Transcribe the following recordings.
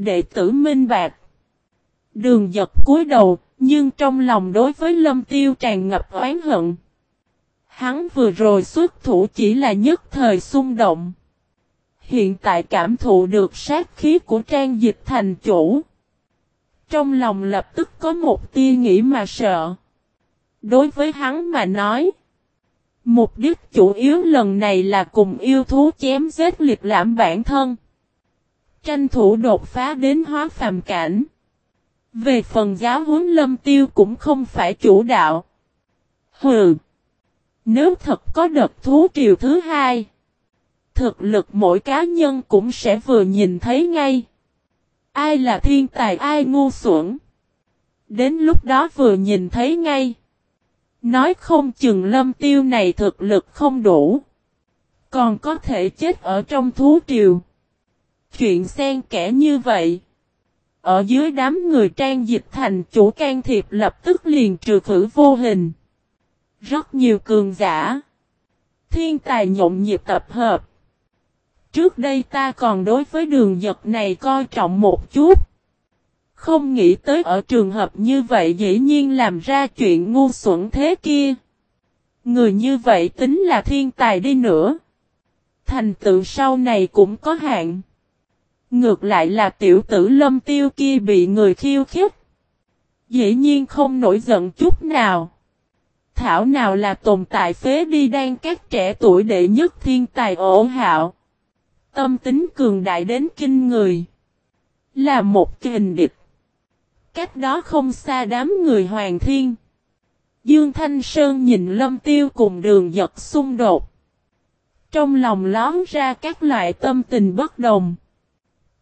Đệ tử minh bạc. Đường giật cúi đầu, nhưng trong lòng đối với lâm tiêu tràn ngập oán hận. Hắn vừa rồi xuất thủ chỉ là nhất thời xung động. Hiện tại cảm thụ được sát khí của trang dịch thành chủ. Trong lòng lập tức có một tia nghĩ mà sợ. Đối với hắn mà nói. Mục đích chủ yếu lần này là cùng yêu thú chém giết liệt lãm bản thân. Tranh thủ đột phá đến hóa phàm cảnh. Về phần giáo huấn lâm tiêu cũng không phải chủ đạo. Hừ. Nếu thật có đợt thú triều thứ hai. Thực lực mỗi cá nhân cũng sẽ vừa nhìn thấy ngay. Ai là thiên tài, ai ngu xuẩn. Đến lúc đó vừa nhìn thấy ngay. Nói không chừng lâm tiêu này thực lực không đủ. Còn có thể chết ở trong thú triều. Chuyện xen kẽ như vậy. Ở dưới đám người trang dịch thành, chủ can thiệp lập tức liền trừ khử vô hình. Rất nhiều cường giả. Thiên tài nhộn nhịp tập hợp. Trước đây ta còn đối với đường giật này coi trọng một chút. Không nghĩ tới ở trường hợp như vậy dĩ nhiên làm ra chuyện ngu xuẩn thế kia. Người như vậy tính là thiên tài đi nữa. Thành tựu sau này cũng có hạn. Ngược lại là tiểu tử lâm tiêu kia bị người khiêu khích. Dĩ nhiên không nổi giận chút nào. Thảo nào là tồn tại phế đi đang các trẻ tuổi đệ nhất thiên tài ổ hạo. Tâm tính cường đại đến kinh người. Là một kình địch. Cách đó không xa đám người hoàng thiên. Dương Thanh Sơn nhìn lâm tiêu cùng đường giật xung đột. Trong lòng lón ra các loại tâm tình bất đồng.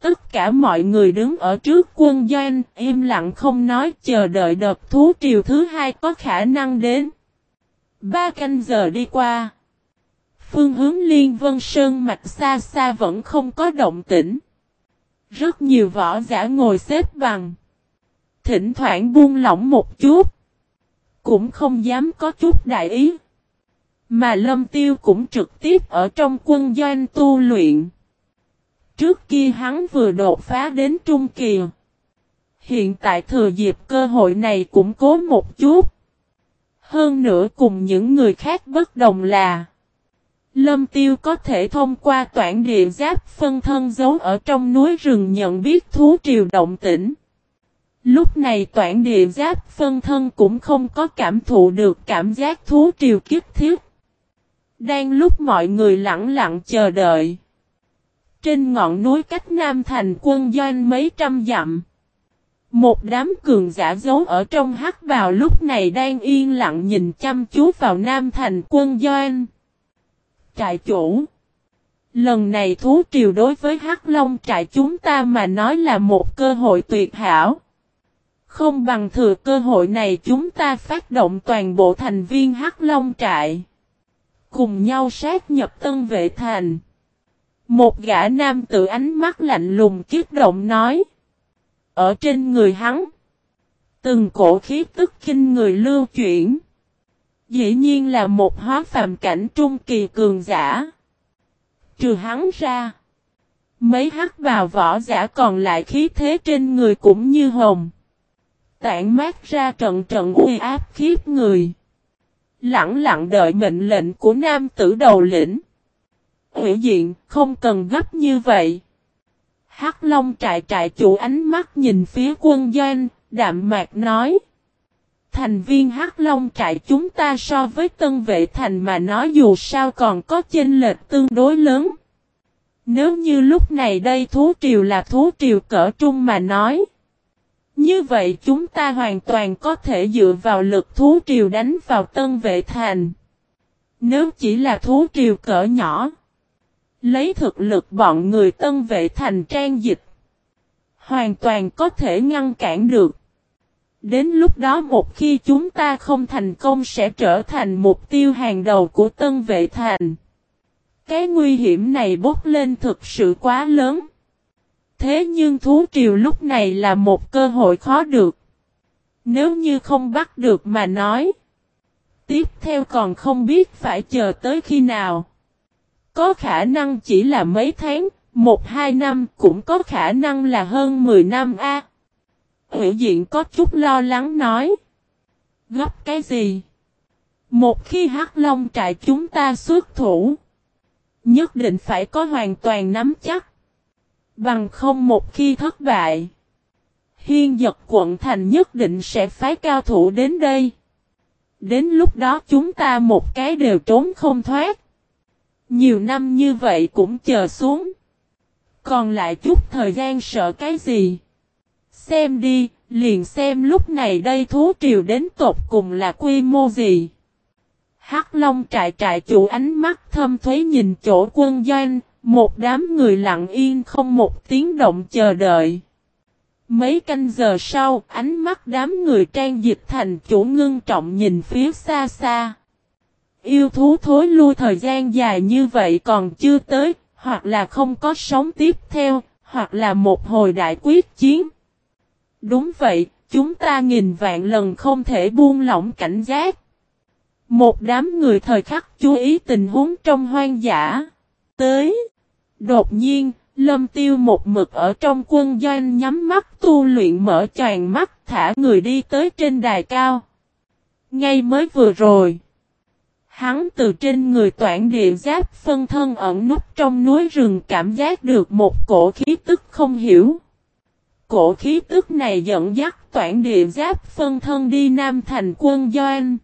Tất cả mọi người đứng ở trước quân doanh, im lặng không nói chờ đợi đợt thú triều thứ hai có khả năng đến. Ba canh giờ đi qua. Phương hướng Liên Vân Sơn mạch xa xa vẫn không có động tĩnh. Rất nhiều võ giả ngồi xếp bằng. Thỉnh thoảng buông lỏng một chút. Cũng không dám có chút đại ý. Mà Lâm Tiêu cũng trực tiếp ở trong quân doanh tu luyện. Trước kia hắn vừa đột phá đến trung kỳ. Hiện tại thừa dịp cơ hội này cũng cố một chút. Hơn nữa cùng những người khác bất đồng là, Lâm Tiêu có thể thông qua toản địa giáp phân thân giấu ở trong núi rừng nhận biết thú triều động tĩnh. Lúc này toản địa giáp phân thân cũng không có cảm thụ được cảm giác thú triều kiếp thiết. Đang lúc mọi người lặng lặng chờ đợi. Trên ngọn núi cách Nam Thành quân doanh mấy trăm dặm. Một đám cường giả giấu ở trong hắc vào lúc này đang yên lặng nhìn chăm chú vào Nam Thành quân doanh. Trại chủ Lần này thú triều đối với hắc long trại chúng ta mà nói là một cơ hội tuyệt hảo. Không bằng thừa cơ hội này chúng ta phát động toàn bộ thành viên hắc long trại. Cùng nhau sát nhập tân vệ thành. Một gã nam tự ánh mắt lạnh lùng kiết động nói. Ở trên người hắn. Từng cổ khí tức kinh người lưu chuyển. Dĩ nhiên là một hóa phàm cảnh trung kỳ cường giả. Trừ hắn ra. Mấy hắc vào võ giả còn lại khí thế trên người cũng như hồng. Tản mát ra trận trận uy áp khiếp người. Lặng lặng đợi mệnh lệnh của nam tử đầu lĩnh. Hủy diện, không cần gấp như vậy. Hắc Long trại trại chủ ánh mắt nhìn phía quân doanh, đạm mạc nói. Thành viên Hắc Long trại chúng ta so với tân vệ thành mà nói dù sao còn có chênh lệch tương đối lớn. Nếu như lúc này đây thú triều là thú triều cỡ trung mà nói. Như vậy chúng ta hoàn toàn có thể dựa vào lực thú triều đánh vào tân vệ thành. Nếu chỉ là thú triều cỡ nhỏ. Lấy thực lực bọn người tân vệ thành trang dịch. Hoàn toàn có thể ngăn cản được. Đến lúc đó một khi chúng ta không thành công sẽ trở thành mục tiêu hàng đầu của tân vệ thành. Cái nguy hiểm này bốc lên thực sự quá lớn. Thế nhưng thú triều lúc này là một cơ hội khó được. Nếu như không bắt được mà nói. Tiếp theo còn không biết phải chờ tới khi nào. Có khả năng chỉ là mấy tháng, Một hai năm cũng có khả năng là hơn 10 năm a. À. Diện có chút lo lắng nói. Gấp cái gì? Một khi hắc long trại chúng ta xuất thủ. Nhất định phải có hoàn toàn nắm chắc. Bằng không một khi thất bại. Hiên giật quận thành nhất định sẽ phái cao thủ đến đây. Đến lúc đó chúng ta một cái đều trốn không thoát. Nhiều năm như vậy cũng chờ xuống. Còn lại chút thời gian sợ cái gì? Xem đi, liền xem lúc này đây thú triều đến tột cùng là quy mô gì. Hắc Long trại trại chủ ánh mắt thâm thuế nhìn chỗ quân doanh, một đám người lặng yên không một tiếng động chờ đợi. Mấy canh giờ sau, ánh mắt đám người trang dịch thành chủ ngưng trọng nhìn phía xa xa. Yêu thú thối lui thời gian dài như vậy còn chưa tới, hoặc là không có sống tiếp theo, hoặc là một hồi đại quyết chiến. Đúng vậy, chúng ta nghìn vạn lần không thể buông lỏng cảnh giác. Một đám người thời khắc chú ý tình huống trong hoang dã. Tới. Đột nhiên, lâm tiêu một mực ở trong quân doanh nhắm mắt tu luyện mở tràn mắt thả người đi tới trên đài cao. Ngay mới vừa rồi. Hắn từ trên người toản địa giáp phân thân ẩn nút trong núi rừng cảm giác được một cổ khí tức không hiểu. Cổ khí tức này dẫn dắt toản địa giáp phân thân đi Nam thành quân doanh.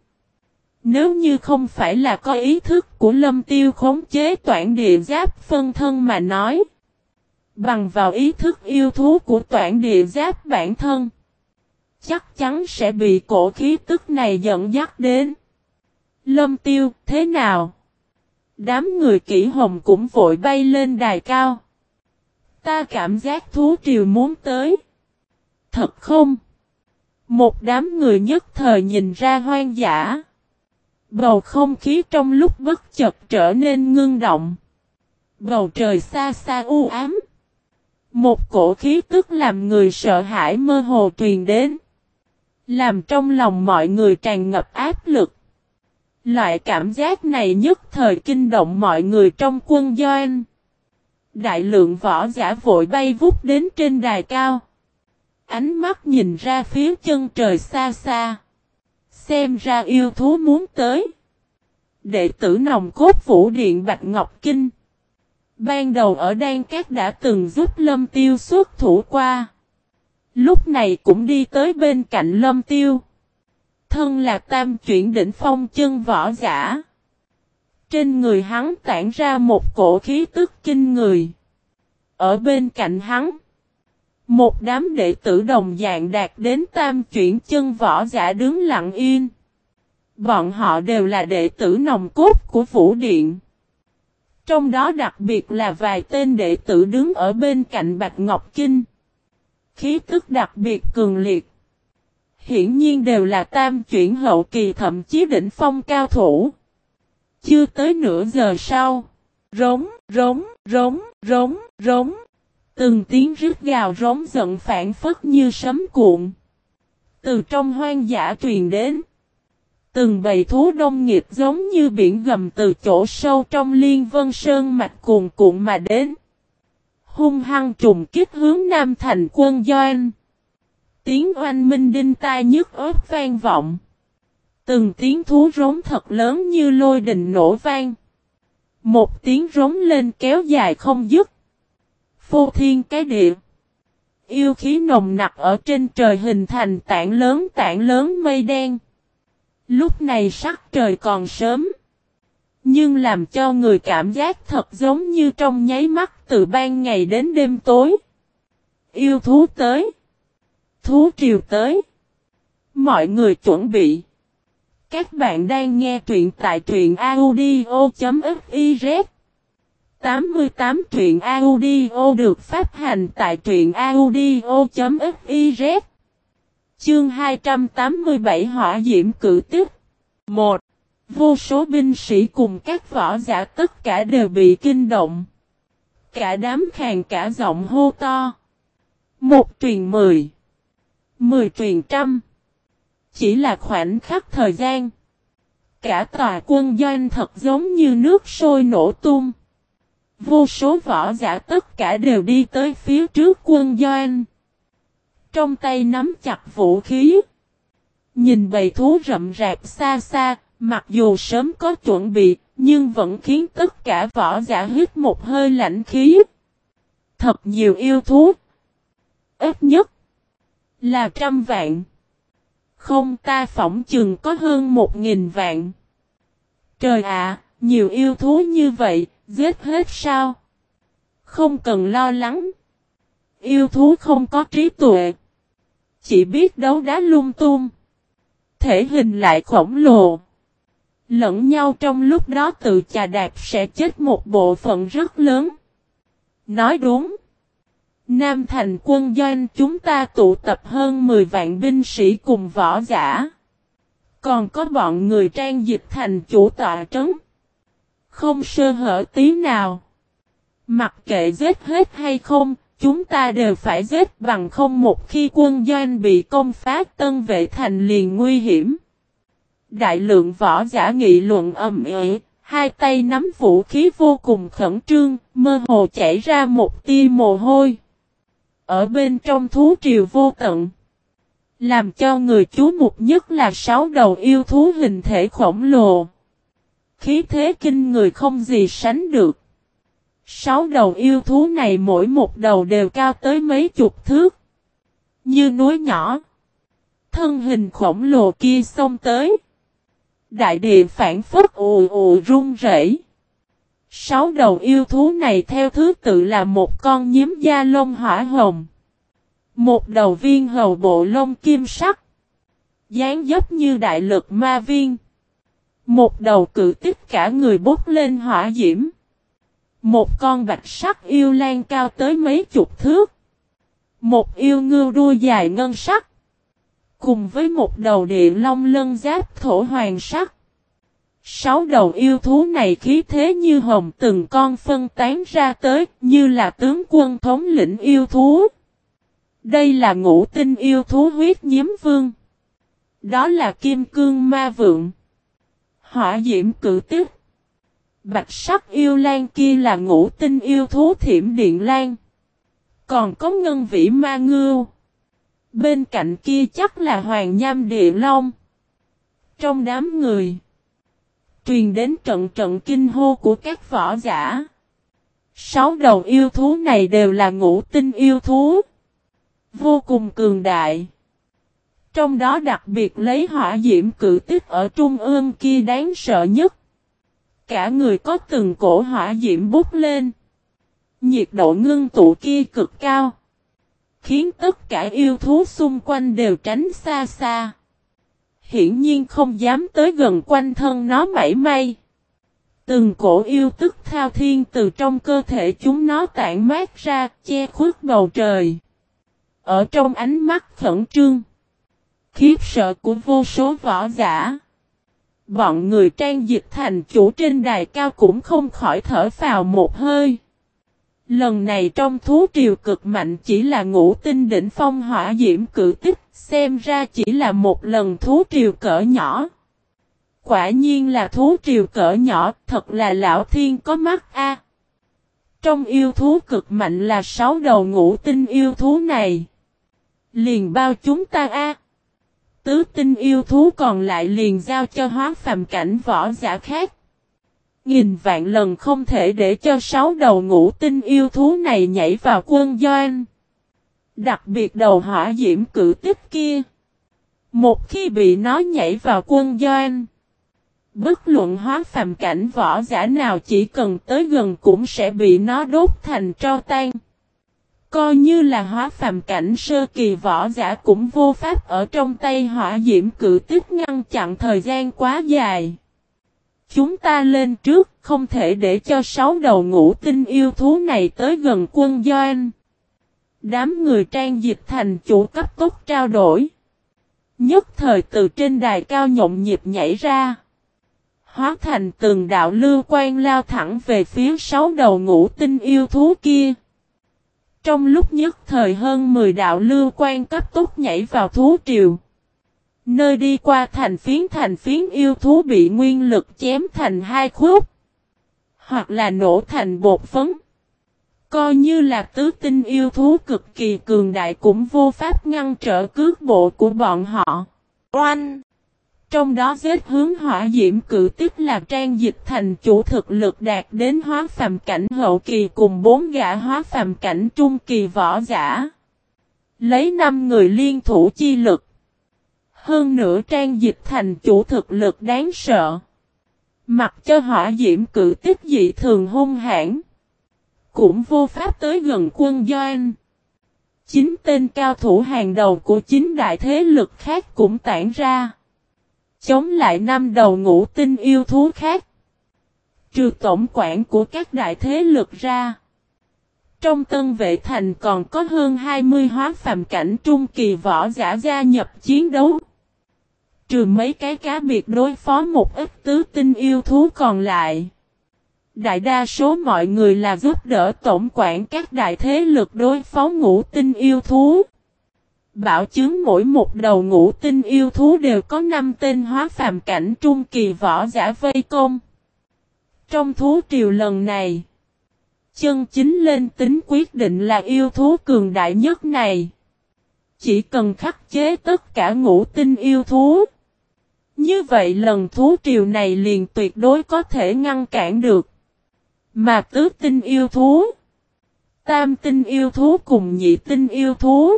Nếu như không phải là có ý thức của lâm tiêu khống chế toản địa giáp phân thân mà nói. Bằng vào ý thức yêu thú của toản địa giáp bản thân. Chắc chắn sẽ bị cổ khí tức này dẫn dắt đến. Lâm tiêu, thế nào? Đám người kỹ hồng cũng vội bay lên đài cao. Ta cảm giác thú triều muốn tới. Thật không? Một đám người nhất thời nhìn ra hoang dã. Bầu không khí trong lúc bất chợt trở nên ngưng động. Bầu trời xa xa u ám. Một cổ khí tức làm người sợ hãi mơ hồ truyền đến. Làm trong lòng mọi người tràn ngập áp lực. Loại cảm giác này nhất thời kinh động mọi người trong quân doanh. Đại lượng võ giả vội bay vút đến trên đài cao. Ánh mắt nhìn ra phía chân trời xa xa. Xem ra yêu thú muốn tới. Đệ tử nòng cốt vũ điện Bạch Ngọc Kinh. Ban đầu ở Đan Cát đã từng giúp Lâm Tiêu xuất thủ qua. Lúc này cũng đi tới bên cạnh Lâm Tiêu. Thân là tam chuyển đỉnh phong chân võ giả. Trên người hắn tản ra một cổ khí tức kinh người. Ở bên cạnh hắn. Một đám đệ tử đồng dạng đạt đến tam chuyển chân võ giả đứng lặng yên. Bọn họ đều là đệ tử nòng cốt của Vũ Điện. Trong đó đặc biệt là vài tên đệ tử đứng ở bên cạnh Bạch Ngọc Kinh. Khí tức đặc biệt cường liệt. Hiển nhiên đều là tam chuyển hậu kỳ thậm chí đỉnh phong cao thủ. Chưa tới nửa giờ sau. Rống, rống, rống, rống, rống. Từng tiếng rít gào rống giận phản phất như sấm cuộn. Từ trong hoang dã truyền đến. Từng bầy thú đông nghiệp giống như biển gầm từ chỗ sâu trong liên vân sơn mạch cuồn cuộn mà đến. Hung hăng trùng kích hướng Nam thành quân doanh. Tiếng oanh minh đinh tai nhức ớt vang vọng. Từng tiếng thú rống thật lớn như lôi đình nổ vang. Một tiếng rống lên kéo dài không dứt. Phô thiên cái địa. Yêu khí nồng nặc ở trên trời hình thành tảng lớn tảng lớn mây đen. Lúc này sắc trời còn sớm. Nhưng làm cho người cảm giác thật giống như trong nháy mắt từ ban ngày đến đêm tối. Yêu thú tới. Thú triều tới. Mọi người chuẩn bị. Các bạn đang nghe truyện tại truyện audio.fiz 88 truyện audio được phát hành tại truyện audio.fiz Chương 287 Hỏa Diễm Cử Tức 1. Vô số binh sĩ cùng các võ giả tất cả đều bị kinh động. Cả đám khàn cả giọng hô to. Một truyền mười. Mười truyền trăm. Chỉ là khoảnh khắc thời gian. Cả tòa quân doanh thật giống như nước sôi nổ tung. Vô số võ giả tất cả đều đi tới phía trước quân doanh. Trong tay nắm chặt vũ khí. Nhìn bầy thú rậm rạp xa xa, mặc dù sớm có chuẩn bị, nhưng vẫn khiến tất cả võ giả hít một hơi lạnh khí. Thật nhiều yêu thú. Ít nhất là trăm vạn. Không ta phỏng chừng có hơn một nghìn vạn. Trời ạ, nhiều yêu thú như vậy, giết hết sao? Không cần lo lắng. Yêu thú không có trí tuệ. Chỉ biết đấu đá lung tung. Thể hình lại khổng lồ. Lẫn nhau trong lúc đó tự chà đạp sẽ chết một bộ phận rất lớn. Nói đúng. Nam thành quân doanh chúng ta tụ tập hơn 10 vạn binh sĩ cùng võ giả. Còn có bọn người trang dịch thành chủ tọa trấn. Không sơ hở tí nào. Mặc kệ giết hết hay không, chúng ta đều phải giết bằng không một khi quân doanh bị công phá tân vệ thành liền nguy hiểm. Đại lượng võ giả nghị luận ầm ĩ, hai tay nắm vũ khí vô cùng khẩn trương, mơ hồ chảy ra một tia mồ hôi. Ở bên trong thú triều vô tận. Làm cho người chú mục nhất là sáu đầu yêu thú hình thể khổng lồ. Khí thế kinh người không gì sánh được. Sáu đầu yêu thú này mỗi một đầu đều cao tới mấy chục thước. Như núi nhỏ. Thân hình khổng lồ kia xông tới. Đại địa phản phất ù ù rung rẩy. Sáu đầu yêu thú này theo thứ tự là một con nhím da lông hỏa hồng. Một đầu viên hầu bộ lông kim sắc. dáng dấp như đại lực ma viên. Một đầu cự tích cả người bốc lên hỏa diễm. Một con bạch sắc yêu lan cao tới mấy chục thước. Một yêu ngưu đua dài ngân sắc. Cùng với một đầu địa long lân giáp thổ hoàng sắc. Sáu đầu yêu thú này khí thế như hồng từng con phân tán ra tới, như là tướng quân thống lĩnh yêu thú. Đây là ngũ tinh yêu thú huyết nhiễm vương. Đó là kim cương ma vượng. Hỏa diễm cử tiếp. Bạch sắc yêu lan kia là ngũ tinh yêu thú thiểm điện lan. Còn có ngân vĩ ma ngưu. Bên cạnh kia chắc là hoàng nham địa long. Trong đám người. Truyền đến trận trận kinh hô của các võ giả. Sáu đầu yêu thú này đều là ngũ tinh yêu thú. Vô cùng cường đại. Trong đó đặc biệt lấy hỏa diễm cử tích ở trung ương kia đáng sợ nhất. Cả người có từng cổ hỏa diễm bút lên. Nhiệt độ ngưng tụ kia cực cao. Khiến tất cả yêu thú xung quanh đều tránh xa xa. Hiển nhiên không dám tới gần quanh thân nó mảy may. Từng cổ yêu tức thao thiên từ trong cơ thể chúng nó tản mát ra, che khuất bầu trời. Ở trong ánh mắt khẩn trương, khiếp sợ của vô số võ giả. Bọn người trang dịch thành chủ trên đài cao cũng không khỏi thở phào một hơi. Lần này trong thú triều cực mạnh chỉ là ngũ tinh đỉnh phong hỏa diễm cử tích, xem ra chỉ là một lần thú triều cỡ nhỏ. Quả nhiên là thú triều cỡ nhỏ, thật là lão thiên có mắt a. Trong yêu thú cực mạnh là sáu đầu ngũ tinh yêu thú này. Liền bao chúng ta a. Tứ tinh yêu thú còn lại liền giao cho hóa phàm cảnh võ giả khác. Nghìn vạn lần không thể để cho sáu đầu ngũ tinh yêu thú này nhảy vào quân doanh. Đặc biệt đầu hỏa diễm cử tích kia. Một khi bị nó nhảy vào quân doanh. Bất luận hóa phàm cảnh võ giả nào chỉ cần tới gần cũng sẽ bị nó đốt thành tro tan. Coi như là hóa phàm cảnh sơ kỳ võ giả cũng vô pháp ở trong tay hỏa diễm cử tích ngăn chặn thời gian quá dài. Chúng ta lên trước, không thể để cho sáu đầu ngũ tinh yêu thú này tới gần quân doanh. Đám người trang dịch thành chủ cấp tốc trao đổi. Nhất thời từ trên đài cao nhộn nhịp nhảy ra. Hóa thành từng đạo lưu quan lao thẳng về phía sáu đầu ngũ tinh yêu thú kia. Trong lúc nhất thời hơn 10 đạo lưu quan cấp tốc nhảy vào thú triều. Nơi đi qua thành phiến thành phiến yêu thú bị nguyên lực chém thành hai khúc. hoặc là nổ thành bột phấn. Coi như là tứ tinh yêu thú cực kỳ cường đại cũng vô pháp ngăn trở cước bộ của bọn họ. Oanh! Trong đó vết hướng hỏa diễm cử tức là trang dịch thành chủ thực lực đạt đến hóa phàm cảnh hậu kỳ cùng bốn gã hóa phàm cảnh trung kỳ võ giả. Lấy năm người liên thủ chi lực. Hơn nữa trang dịch thành chủ thực lực đáng sợ. Mặc cho hỏa diễm cử tích dị thường hung hãn. Cũng vô pháp tới gần quân doanh. Chính tên cao thủ hàng đầu của chính đại thế lực khác cũng tản ra. Chống lại năm đầu ngũ tinh yêu thú khác. Trừ tổng quản của các đại thế lực ra. Trong tân vệ thành còn có hơn 20 hóa phàm cảnh trung kỳ võ giả gia nhập chiến đấu. Trừ mấy cái cá biệt đối phó một ít tứ tinh yêu thú còn lại. Đại đa số mọi người là giúp đỡ tổng quản các đại thế lực đối phó ngũ tinh yêu thú. Bảo chứng mỗi một đầu ngũ tinh yêu thú đều có 5 tên hóa phàm cảnh trung kỳ võ giả vây công. Trong thú triều lần này, chân chính lên tính quyết định là yêu thú cường đại nhất này. Chỉ cần khắc chế tất cả ngũ tinh yêu thú. Như vậy lần thú triều này liền tuyệt đối có thể ngăn cản được. Mà tứ tinh yêu thú, tam tinh yêu thú cùng nhị tinh yêu thú,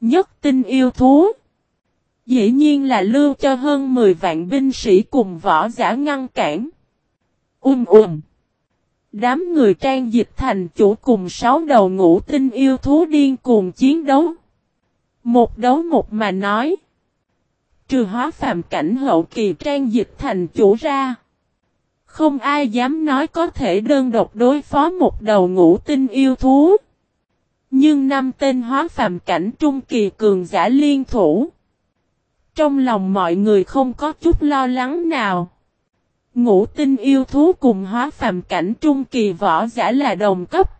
nhất tinh yêu thú. Dĩ nhiên là lưu cho hơn 10 vạn binh sĩ cùng võ giả ngăn cản. Um um. Đám người trang dịch thành chủ cùng sáu đầu ngũ tinh yêu thú điên cuồng chiến đấu. Một đấu một mà nói. Trừ hóa phàm cảnh hậu kỳ trang dịch thành chủ ra. Không ai dám nói có thể đơn độc đối phó một đầu ngũ tinh yêu thú. Nhưng năm tên hóa phàm cảnh trung kỳ cường giả liên thủ. Trong lòng mọi người không có chút lo lắng nào. Ngũ tinh yêu thú cùng hóa phàm cảnh trung kỳ võ giả là đồng cấp.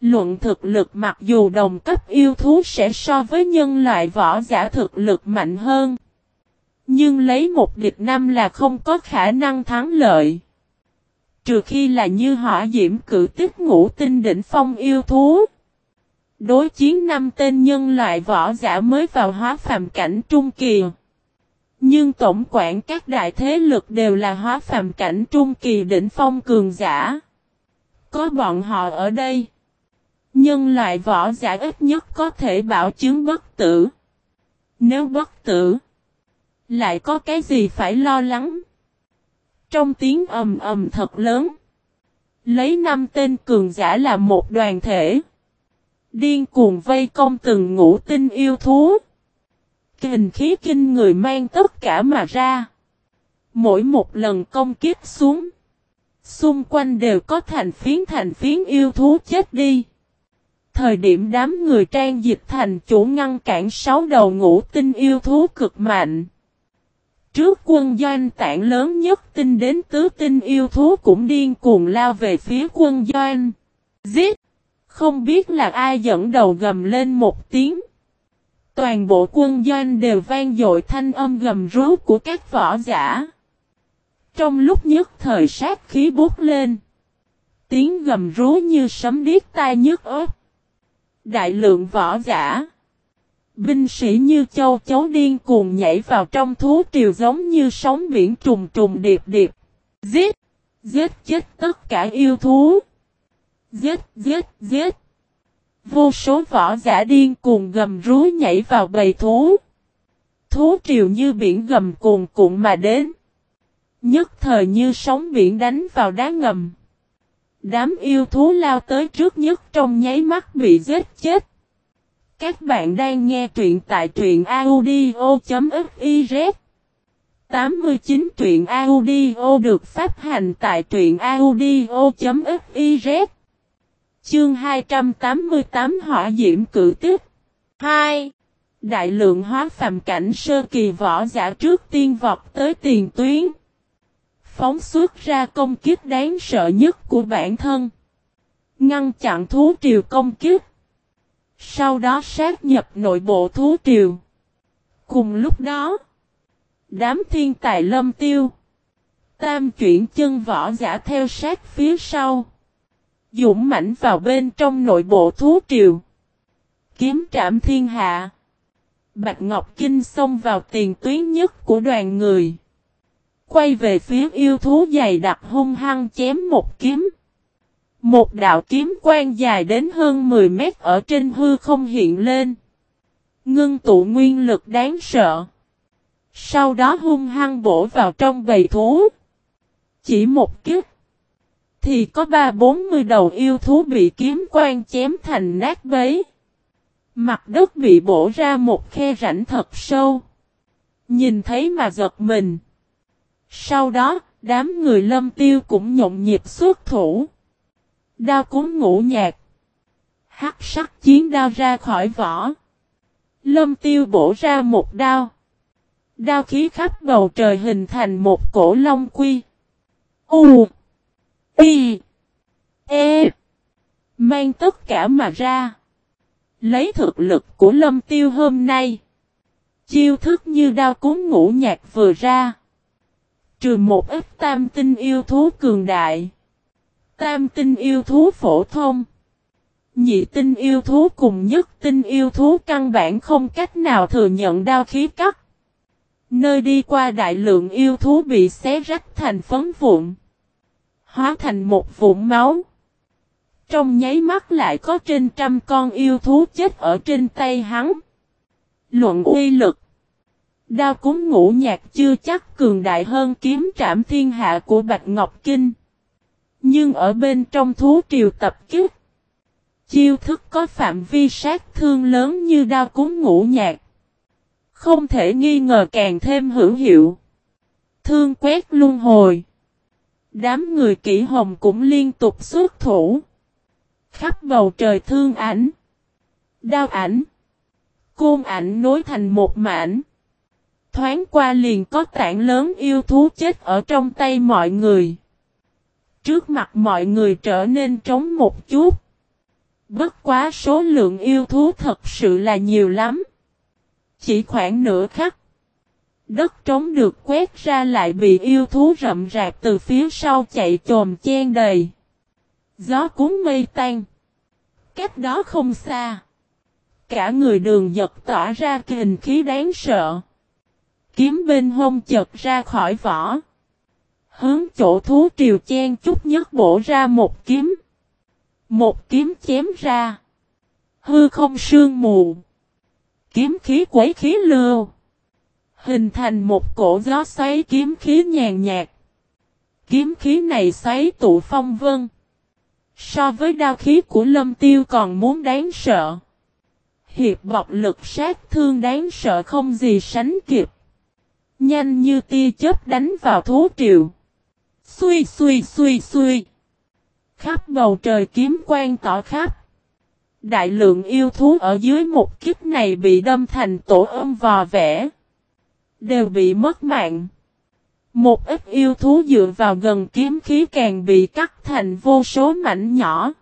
Luận thực lực mặc dù đồng cấp yêu thú sẽ so với nhân loại võ giả thực lực mạnh hơn. Nhưng lấy một địch năm là không có khả năng thắng lợi. Trừ khi là như hỏa diễm cử tích ngũ tinh đỉnh phong yêu thú. Đối chiến năm tên nhân loại võ giả mới vào hóa phàm cảnh trung kỳ. Nhưng tổng quản các đại thế lực đều là hóa phàm cảnh trung kỳ đỉnh phong cường giả. Có bọn họ ở đây. Nhân loại võ giả ít nhất có thể bảo chứng bất tử. Nếu bất tử, lại có cái gì phải lo lắng? Trong tiếng ầm ầm thật lớn, lấy năm tên cường giả là một đoàn thể. Điên cuồng vây công từng ngũ tinh yêu thú. Kình khí kinh người mang tất cả mà ra. Mỗi một lần công kiếp xuống. Xung quanh đều có thành phiến thành phiến yêu thú chết đi. Thời điểm đám người trang dịch thành chủ ngăn cản sáu đầu ngũ tinh yêu thú cực mạnh. Trước quân doanh tảng lớn nhất tinh đến tứ tinh yêu thú cũng điên cuồng lao về phía quân doanh. Giết! Không biết là ai dẫn đầu gầm lên một tiếng. Toàn bộ quân doanh đều vang dội thanh âm gầm rú của các võ giả. Trong lúc nhất thời sát khí bút lên. Tiếng gầm rú như sấm điếc tai nhức ớt. Đại lượng võ giả. Binh sĩ như châu chấu điên cuồng nhảy vào trong thú triều giống như sóng biển trùng trùng điệp điệp. Giết! Giết chết tất cả yêu thú! Giết! Giết! Giết! Vô số võ giả điên cuồng gầm rú nhảy vào bầy thú. Thú triều như biển gầm cuồn cuộn mà đến. Nhất thời như sóng biển đánh vào đá ngầm. Đám yêu thú lao tới trước nhất trong nháy mắt bị giết chết. Các bạn đang nghe truyện tại truyện audio.fiz 89 truyện audio được phát hành tại truyện audio.fiz Chương 288 Hỏa Diễm Cử Tức 2. Đại lượng hóa phàm cảnh sơ kỳ võ giả trước tiên vọt tới tiền tuyến. Phóng xuất ra công kiếp đáng sợ nhất của bản thân. Ngăn chặn thú triều công kiếp sau đó sát nhập nội bộ thú triều. Cùng lúc đó, đám thiên tài lâm tiêu. Tam chuyển chân võ giả theo sát phía sau. Dũng mãnh vào bên trong nội bộ thú triều. Kiếm trảm thiên hạ. Bạch Ngọc Kinh xông vào tiền tuyến nhất của đoàn người. Quay về phía yêu thú dày đặc hung hăng chém một kiếm. Một đạo kiếm quang dài đến hơn 10 mét ở trên hư không hiện lên. Ngưng tụ nguyên lực đáng sợ. Sau đó hung hăng bổ vào trong bầy thú. Chỉ một kiếp. Thì có ba bốn mươi đầu yêu thú bị kiếm quang chém thành nát bấy. Mặt đất bị bổ ra một khe rãnh thật sâu. Nhìn thấy mà giật mình. Sau đó, đám người lâm tiêu cũng nhộn nhịp xuất thủ. Đao cúng ngũ nhạc. Hắc sắc chiến đao ra khỏi vỏ. Lâm tiêu bổ ra một đao. Đao khí khắp bầu trời hình thành một cổ long quy. U. Y. E. Mang tất cả mà ra. Lấy thực lực của lâm tiêu hôm nay. Chiêu thức như đao cúng ngũ nhạc vừa ra. Trừ một ít tam tinh yêu thú cường đại. Tam tinh yêu thú phổ thông. Nhị tinh yêu thú cùng nhất tinh yêu thú căn bản không cách nào thừa nhận đao khí cắt. Nơi đi qua đại lượng yêu thú bị xé rách thành phấn vụn. Hóa thành một vụn máu. Trong nháy mắt lại có trên trăm con yêu thú chết ở trên tay hắn. Luận uy lực. Đao cúng ngũ nhạc chưa chắc cường đại hơn kiếm trảm thiên hạ của Bạch Ngọc Kinh. Nhưng ở bên trong thú triều tập kích. Chiêu thức có phạm vi sát thương lớn như đao cúng ngũ nhạc. Không thể nghi ngờ càng thêm hữu hiệu. Thương quét luân hồi. Đám người kỹ hồng cũng liên tục xuất thủ. Khắp bầu trời thương ảnh. Đao ảnh. Côn ảnh nối thành một mảnh. Thoáng qua liền có tảng lớn yêu thú chết ở trong tay mọi người. Trước mặt mọi người trở nên trống một chút. Bất quá số lượng yêu thú thật sự là nhiều lắm. Chỉ khoảng nửa khắc. Đất trống được quét ra lại bị yêu thú rậm rạp từ phía sau chạy trồm chen đầy. Gió cuốn mây tan. Cách đó không xa. Cả người đường giật tỏa ra kình khí đáng sợ. Kiếm bên hông chật ra khỏi vỏ. Hướng chỗ thú triều chen chút nhất bổ ra một kiếm. Một kiếm chém ra. Hư không sương mù. Kiếm khí quấy khí lưu. Hình thành một cổ gió xoáy kiếm khí nhàn nhạt. Kiếm khí này xoáy tụ phong vân. So với đao khí của lâm tiêu còn muốn đáng sợ. Hiệp bọc lực sát thương đáng sợ không gì sánh kịp. Nhanh như tia chớp đánh vào thú triều. Xuy xuy xuy xuy. Khắp bầu trời kiếm quang tỏ khắp. Đại lượng yêu thú ở dưới một kiếp này bị đâm thành tổ ôm vò vẽ. Đều bị mất mạng. Một ít yêu thú dựa vào gần kiếm khí càng bị cắt thành vô số mảnh nhỏ.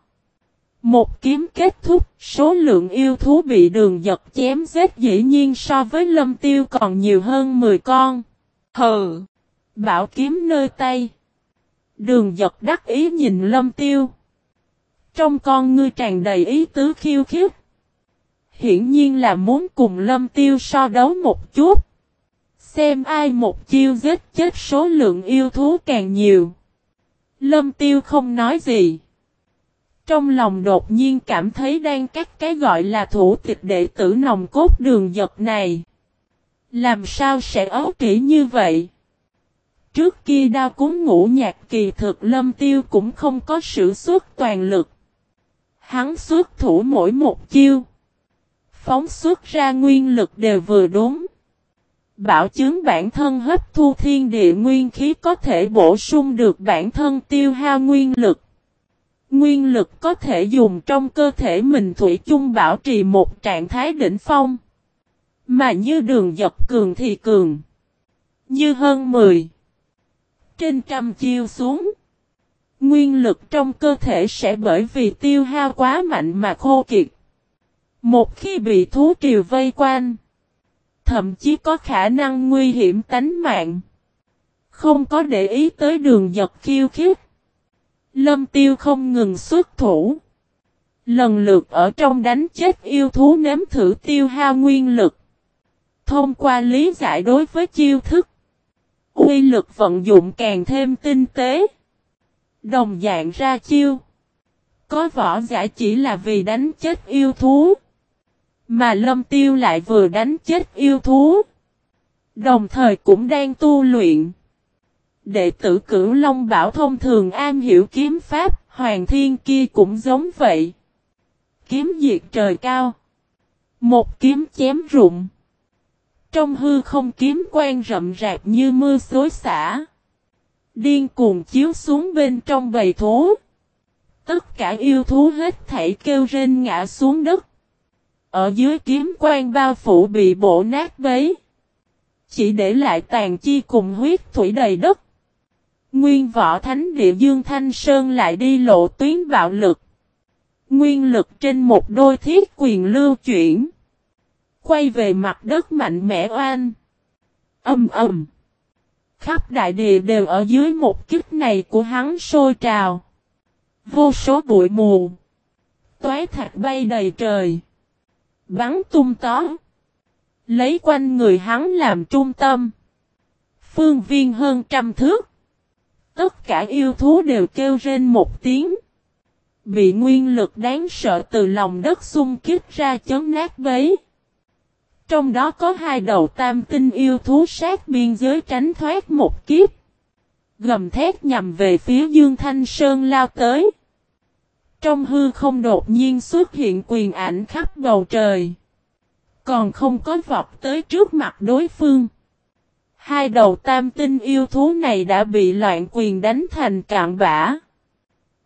Một kiếm kết thúc, số lượng yêu thú bị đường giật chém giết dĩ nhiên so với lâm tiêu còn nhiều hơn 10 con. Hừ! Bảo kiếm nơi tay. Đường giật đắc ý nhìn lâm tiêu. Trong con ngươi tràn đầy ý tứ khiêu khiếp. Hiển nhiên là muốn cùng lâm tiêu so đấu một chút. Xem ai một chiêu giết chết số lượng yêu thú càng nhiều. Lâm tiêu không nói gì. Trong lòng đột nhiên cảm thấy đang cắt cái gọi là thủ tịch đệ tử nòng cốt đường giật này. Làm sao sẽ ấu trĩ như vậy? Trước kia đao cúng ngũ nhạc kỳ thực lâm tiêu cũng không có sử xuất toàn lực. Hắn xuất thủ mỗi một chiêu. Phóng xuất ra nguyên lực đều vừa đúng. Bảo chứng bản thân hấp thu thiên địa nguyên khí có thể bổ sung được bản thân tiêu hao nguyên lực. Nguyên lực có thể dùng trong cơ thể mình thủy chung bảo trì một trạng thái đỉnh phong. Mà như đường dập cường thì cường. Như hơn 10. Trên trăm chiêu xuống. Nguyên lực trong cơ thể sẽ bởi vì tiêu hao quá mạnh mà khô kiệt. Một khi bị thú triều vây quanh. Thậm chí có khả năng nguy hiểm tánh mạng. Không có để ý tới đường giật khiêu khích. Lâm tiêu không ngừng xuất thủ. Lần lượt ở trong đánh chết yêu thú nếm thử tiêu hao nguyên lực. Thông qua lý giải đối với chiêu thức. Quy lực vận dụng càng thêm tinh tế. Đồng dạng ra chiêu. Có võ giả chỉ là vì đánh chết yêu thú. Mà lâm tiêu lại vừa đánh chết yêu thú. Đồng thời cũng đang tu luyện. Đệ tử cửu Long Bảo thông thường am hiểu kiếm pháp, Hoàng Thiên kia cũng giống vậy. Kiếm diệt trời cao. Một kiếm chém rụng. Trong hư không kiếm quang rậm rạp như mưa xối xả. Điên cuồng chiếu xuống bên trong bầy thú. Tất cả yêu thú hết thảy kêu rên ngã xuống đất. Ở dưới kiếm quang bao phủ bị bổ nát bấy. Chỉ để lại tàn chi cùng huyết thủy đầy đất. Nguyên võ thánh địa Dương Thanh Sơn lại đi lộ tuyến bạo lực. Nguyên lực trên một đôi thiết quyền lưu chuyển. Quay về mặt đất mạnh mẽ oan. Âm ầm. Khắp đại địa đều ở dưới một kích này của hắn sôi trào. Vô số bụi mù. Toái thạch bay đầy trời. Bắn tung tó. Lấy quanh người hắn làm trung tâm. Phương viên hơn trăm thước. Tất cả yêu thú đều kêu rên một tiếng. Bị nguyên lực đáng sợ từ lòng đất xung kích ra chấn nát bấy. Trong đó có hai đầu tam tinh yêu thú sát biên giới tránh thoát một kiếp. Gầm thét nhằm về phía Dương Thanh Sơn lao tới. Trong hư không đột nhiên xuất hiện quyền ảnh khắp bầu trời. Còn không có vọc tới trước mặt đối phương. Hai đầu tam tinh yêu thú này đã bị loạn quyền đánh thành cạn bã.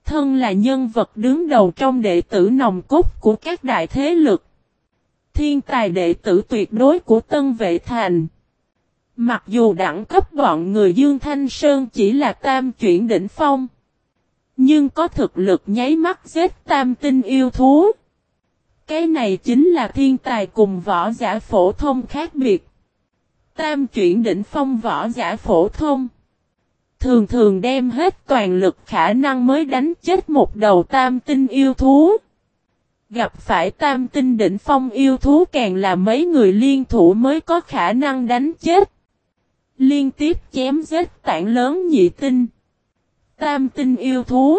Thân là nhân vật đứng đầu trong đệ tử nòng cốt của các đại thế lực. Thiên tài đệ tử tuyệt đối của Tân Vệ Thành. Mặc dù đẳng cấp bọn người Dương Thanh Sơn chỉ là tam chuyển đỉnh phong. Nhưng có thực lực nháy mắt giết tam tinh yêu thú. Cái này chính là thiên tài cùng võ giả phổ thông khác biệt. Tam chuyển đỉnh phong võ giả phổ thông. Thường thường đem hết toàn lực khả năng mới đánh chết một đầu tam tinh yêu thú. Gặp phải tam tinh đỉnh phong yêu thú càng là mấy người liên thủ mới có khả năng đánh chết. Liên tiếp chém giết tảng lớn nhị tinh. Tam tinh yêu thú.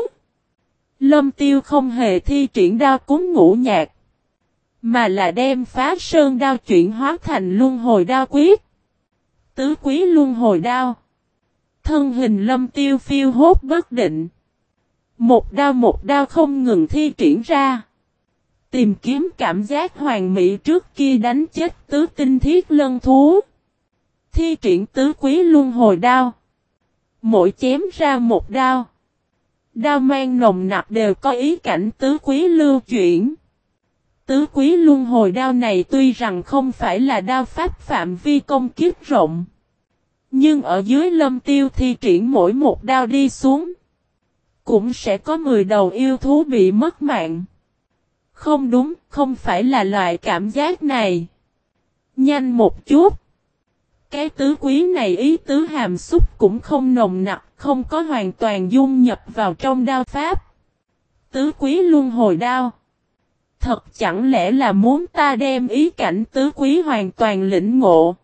Lâm tiêu không hề thi triển đao cúng ngũ nhạc. Mà là đem phá sơn đao chuyển hóa thành luân hồi đao quyết. Tứ quý luân hồi đao. Thân hình lâm tiêu phiêu hốt bất định. Một đao một đao không ngừng thi triển ra. Tìm kiếm cảm giác hoàn mỹ trước kia đánh chết tứ tinh thiết lân thú. Thi triển tứ quý luân hồi đao. Mỗi chém ra một đao. Đao mang nồng nặc đều có ý cảnh tứ quý lưu chuyển. Tứ quý luân hồi đao này tuy rằng không phải là đao pháp phạm vi công kiếp rộng. Nhưng ở dưới lâm tiêu thi triển mỗi một đao đi xuống. Cũng sẽ có 10 đầu yêu thú bị mất mạng. Không đúng, không phải là loại cảm giác này. Nhanh một chút. Cái tứ quý này ý tứ hàm xúc cũng không nồng nặc, không có hoàn toàn dung nhập vào trong đao pháp. Tứ quý luôn hồi đao. Thật chẳng lẽ là muốn ta đem ý cảnh tứ quý hoàn toàn lĩnh ngộ.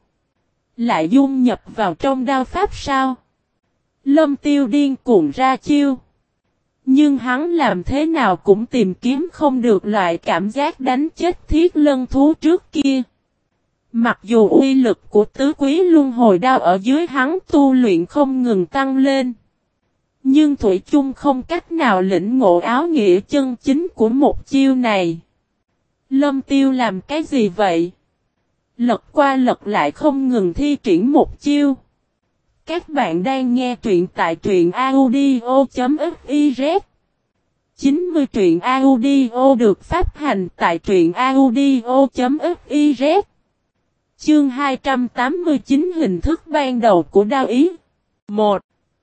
Lại dung nhập vào trong đao pháp sao? Lâm tiêu điên cuồng ra chiêu. Nhưng hắn làm thế nào cũng tìm kiếm không được loại cảm giác đánh chết thiết lân thú trước kia. Mặc dù uy lực của tứ quý luân hồi đao ở dưới hắn tu luyện không ngừng tăng lên. Nhưng Thủy chung không cách nào lĩnh ngộ áo nghĩa chân chính của một chiêu này. Lâm tiêu làm cái gì vậy? Lật qua lật lại không ngừng thi triển một chiêu. Các bạn đang nghe truyện tại truyện audio.fiz 90 truyện audio được phát hành tại truyện audio.fiz Chương 289 hình thức ban đầu của đao ý 1.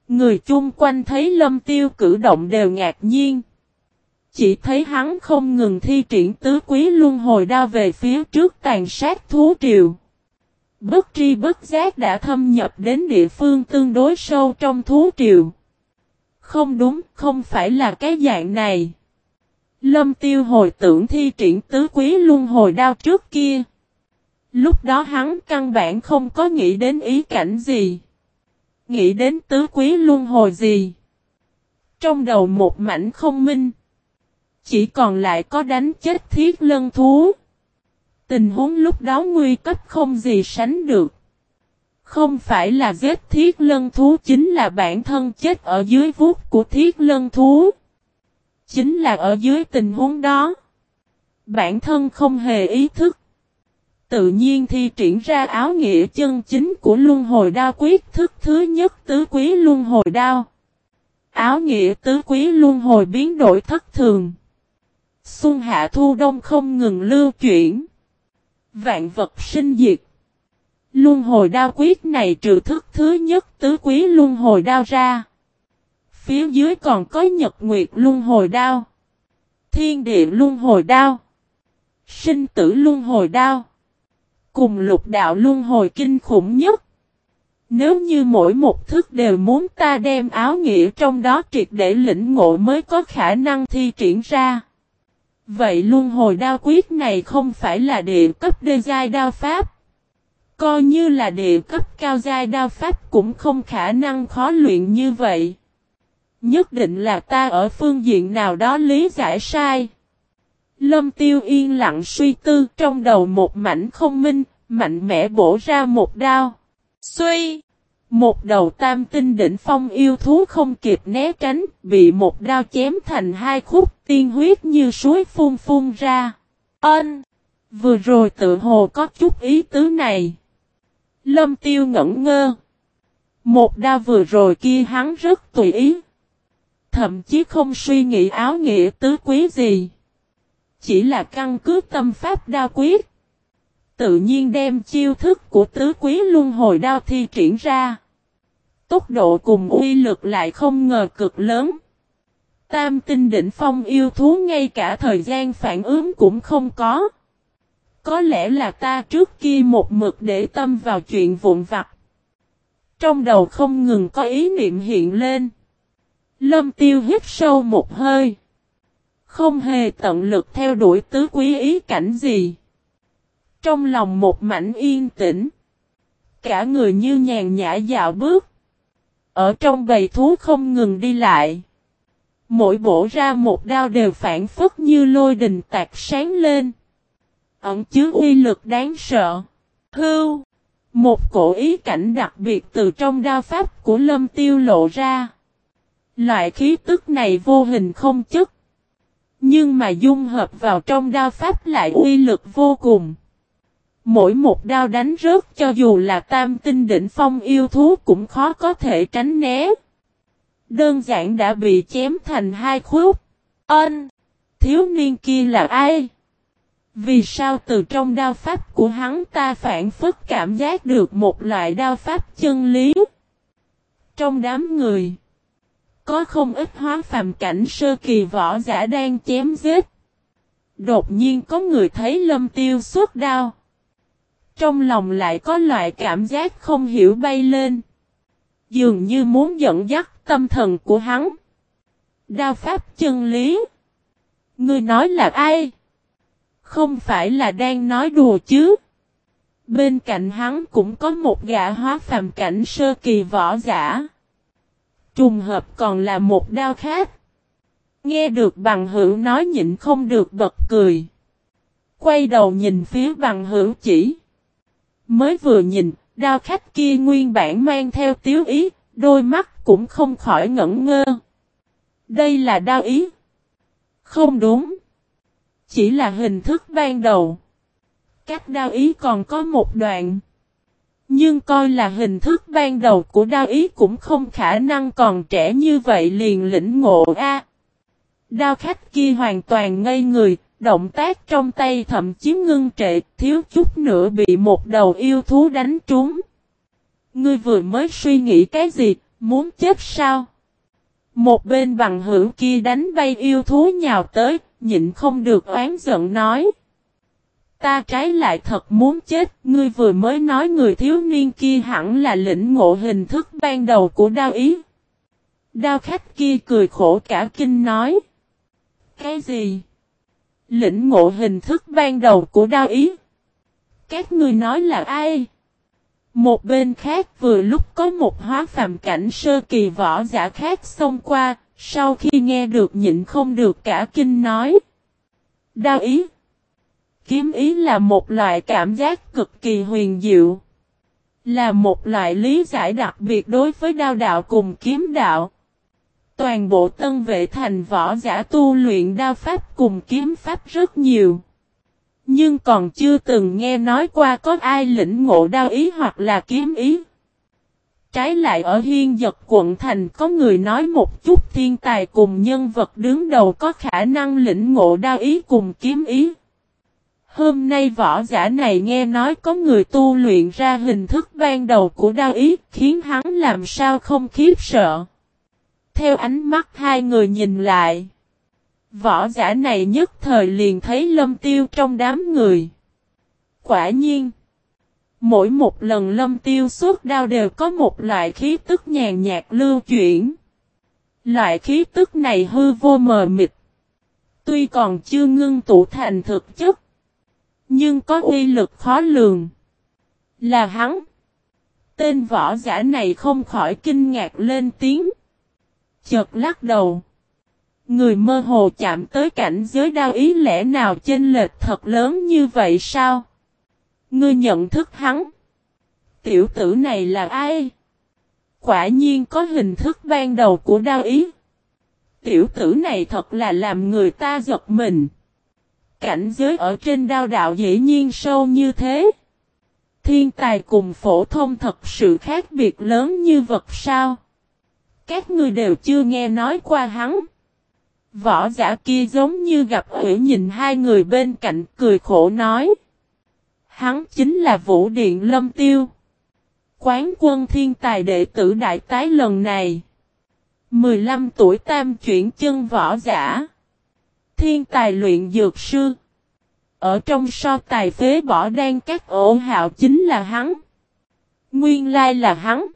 Người chung quanh thấy lâm tiêu cử động đều ngạc nhiên. Chỉ thấy hắn không ngừng thi triển tứ quý luân hồi đao về phía trước tàn sát thú triều. Bất tri bất giác đã thâm nhập đến địa phương tương đối sâu trong thú triều. Không đúng, không phải là cái dạng này. Lâm tiêu hồi tưởng thi triển tứ quý luân hồi đao trước kia. Lúc đó hắn căn bản không có nghĩ đến ý cảnh gì. Nghĩ đến tứ quý luân hồi gì. Trong đầu một mảnh không minh. Chỉ còn lại có đánh chết thiết lân thú. Tình huống lúc đó nguy cấp không gì sánh được. Không phải là giết thiết lân thú, chính là bản thân chết ở dưới vuốt của thiết lân thú. Chính là ở dưới tình huống đó. Bản thân không hề ý thức. Tự nhiên thi triển ra áo nghĩa chân chính của luân hồi đao quyết thức thứ nhất tứ quý luân hồi đao. Áo nghĩa tứ quý luân hồi biến đổi thất thường. Xuân hạ thu đông không ngừng lưu chuyển. Vạn vật sinh diệt. Luân hồi đao quyết này trừ thức thứ nhất tứ quý luân hồi đao ra. Phía dưới còn có nhật nguyệt luân hồi đao. Thiên địa luân hồi đao. Sinh tử luân hồi đao. Cùng lục đạo luân hồi kinh khủng nhất. Nếu như mỗi một thức đều muốn ta đem áo nghĩa trong đó triệt để lĩnh ngộ mới có khả năng thi triển ra. Vậy luân hồi đao quyết này không phải là địa cấp đê giai đao pháp. Coi như là địa cấp cao giai đao pháp cũng không khả năng khó luyện như vậy. Nhất định là ta ở phương diện nào đó lý giải sai. Lâm tiêu yên lặng suy tư trong đầu một mảnh không minh, mạnh mẽ bổ ra một đao. Suy! Một đầu tam tinh đỉnh phong yêu thú không kịp né tránh, bị một đao chém thành hai khúc, tiên huyết như suối phun phun ra. Ân! Vừa rồi tự hồ có chút ý tứ này. Lâm tiêu ngẩn ngơ. Một đao vừa rồi kia hắn rất tùy ý. Thậm chí không suy nghĩ áo nghĩa tứ quý gì. Chỉ là căn cứ tâm pháp đao quyết. Tự nhiên đem chiêu thức của tứ quý luân hồi đao thi triển ra. Tốc độ cùng uy lực lại không ngờ cực lớn. Tam tinh đỉnh phong yêu thú ngay cả thời gian phản ứng cũng không có. Có lẽ là ta trước kia một mực để tâm vào chuyện vụn vặt. Trong đầu không ngừng có ý niệm hiện lên. Lâm tiêu hít sâu một hơi. Không hề tận lực theo đuổi tứ quý ý cảnh gì. Trong lòng một mảnh yên tĩnh. Cả người như nhàn nhã dạo bước. Ở trong bầy thú không ngừng đi lại. Mỗi bổ ra một đao đều phản phất như lôi đình tạc sáng lên. Ẩn chứa uy lực đáng sợ. Hưu. Một cổ ý cảnh đặc biệt từ trong đao pháp của lâm tiêu lộ ra. Loại khí tức này vô hình không chất. Nhưng mà dung hợp vào trong đao pháp lại uy lực vô cùng. Mỗi một đao đánh rớt cho dù là tam tinh đỉnh phong yêu thú cũng khó có thể tránh né. Đơn giản đã bị chém thành hai khúc. Ân! Thiếu niên kia là ai? Vì sao từ trong đao pháp của hắn ta phản phức cảm giác được một loại đao pháp chân lý? Trong đám người, có không ít hóa phàm cảnh sơ kỳ võ giả đang chém giết. Đột nhiên có người thấy lâm tiêu xuất đao. Trong lòng lại có loại cảm giác không hiểu bay lên. Dường như muốn dẫn dắt tâm thần của hắn. Đao pháp chân lý. Người nói là ai? Không phải là đang nói đùa chứ. Bên cạnh hắn cũng có một gã hóa phàm cảnh sơ kỳ võ giả. Trùng hợp còn là một đao khác. Nghe được bằng hữu nói nhịn không được bật cười. Quay đầu nhìn phía bằng hữu chỉ. Mới vừa nhìn, đao khách kia nguyên bản mang theo tiếu ý, đôi mắt cũng không khỏi ngẩn ngơ. Đây là đao ý. Không đúng. Chỉ là hình thức ban đầu. Các đao ý còn có một đoạn. Nhưng coi là hình thức ban đầu của đao ý cũng không khả năng còn trẻ như vậy liền lĩnh ngộ A. Đao khách kia hoàn toàn ngây người, động tác trong tay thậm chí ngưng trệ, thiếu chút nữa bị một đầu yêu thú đánh trúng. Ngươi vừa mới suy nghĩ cái gì, muốn chết sao? Một bên bằng hữu kia đánh bay yêu thú nhào tới, nhịn không được oán giận nói. ta trái lại thật muốn chết, ngươi vừa mới nói người thiếu niên kia hẳn là lĩnh ngộ hình thức ban đầu của đao ý. Đao khách kia cười khổ cả kinh nói. Cái gì? Lĩnh ngộ hình thức ban đầu của đao ý. Các ngươi nói là ai? Một bên khác vừa lúc có một hóa phàm cảnh sơ kỳ võ giả khác xông qua, sau khi nghe được nhịn không được cả kinh nói. Đao ý. Kiếm ý là một loại cảm giác cực kỳ huyền diệu. Là một loại lý giải đặc biệt đối với đao đạo cùng kiếm đạo. Toàn bộ tân vệ thành võ giả tu luyện đao pháp cùng kiếm pháp rất nhiều. Nhưng còn chưa từng nghe nói qua có ai lĩnh ngộ đao ý hoặc là kiếm ý. Trái lại ở hiên giật quận thành có người nói một chút thiên tài cùng nhân vật đứng đầu có khả năng lĩnh ngộ đao ý cùng kiếm ý. Hôm nay võ giả này nghe nói có người tu luyện ra hình thức ban đầu của đao ý khiến hắn làm sao không khiếp sợ. Theo ánh mắt hai người nhìn lại. Võ giả này nhất thời liền thấy lâm tiêu trong đám người. Quả nhiên. Mỗi một lần lâm tiêu suốt đao đều có một loại khí tức nhàn nhạt lưu chuyển. Loại khí tức này hư vô mờ mịt. Tuy còn chưa ngưng tụ thành thực chất. Nhưng có uy lực khó lường. Là hắn. Tên võ giả này không khỏi kinh ngạc lên tiếng. Chợt lắc đầu. Người mơ hồ chạm tới cảnh giới đao ý lẽ nào chênh lệch thật lớn như vậy sao? Ngươi nhận thức hắn. Tiểu tử này là ai? Quả nhiên có hình thức ban đầu của đao ý. Tiểu tử này thật là làm người ta giật mình. Cảnh giới ở trên đao đạo dĩ nhiên sâu như thế. Thiên tài cùng phổ thông thật sự khác biệt lớn như vật sao. Các ngươi đều chưa nghe nói qua hắn. Võ giả kia giống như gặp ủy nhìn hai người bên cạnh, cười khổ nói. Hắn chính là Vũ Điện Lâm Tiêu. Quán quân thiên tài đệ tử đại tái lần này. 15 tuổi tam chuyển chân võ giả. Thiên tài luyện dược sư. Ở trong so tài phế bỏ đen các ổ hạo chính là hắn. Nguyên lai là hắn.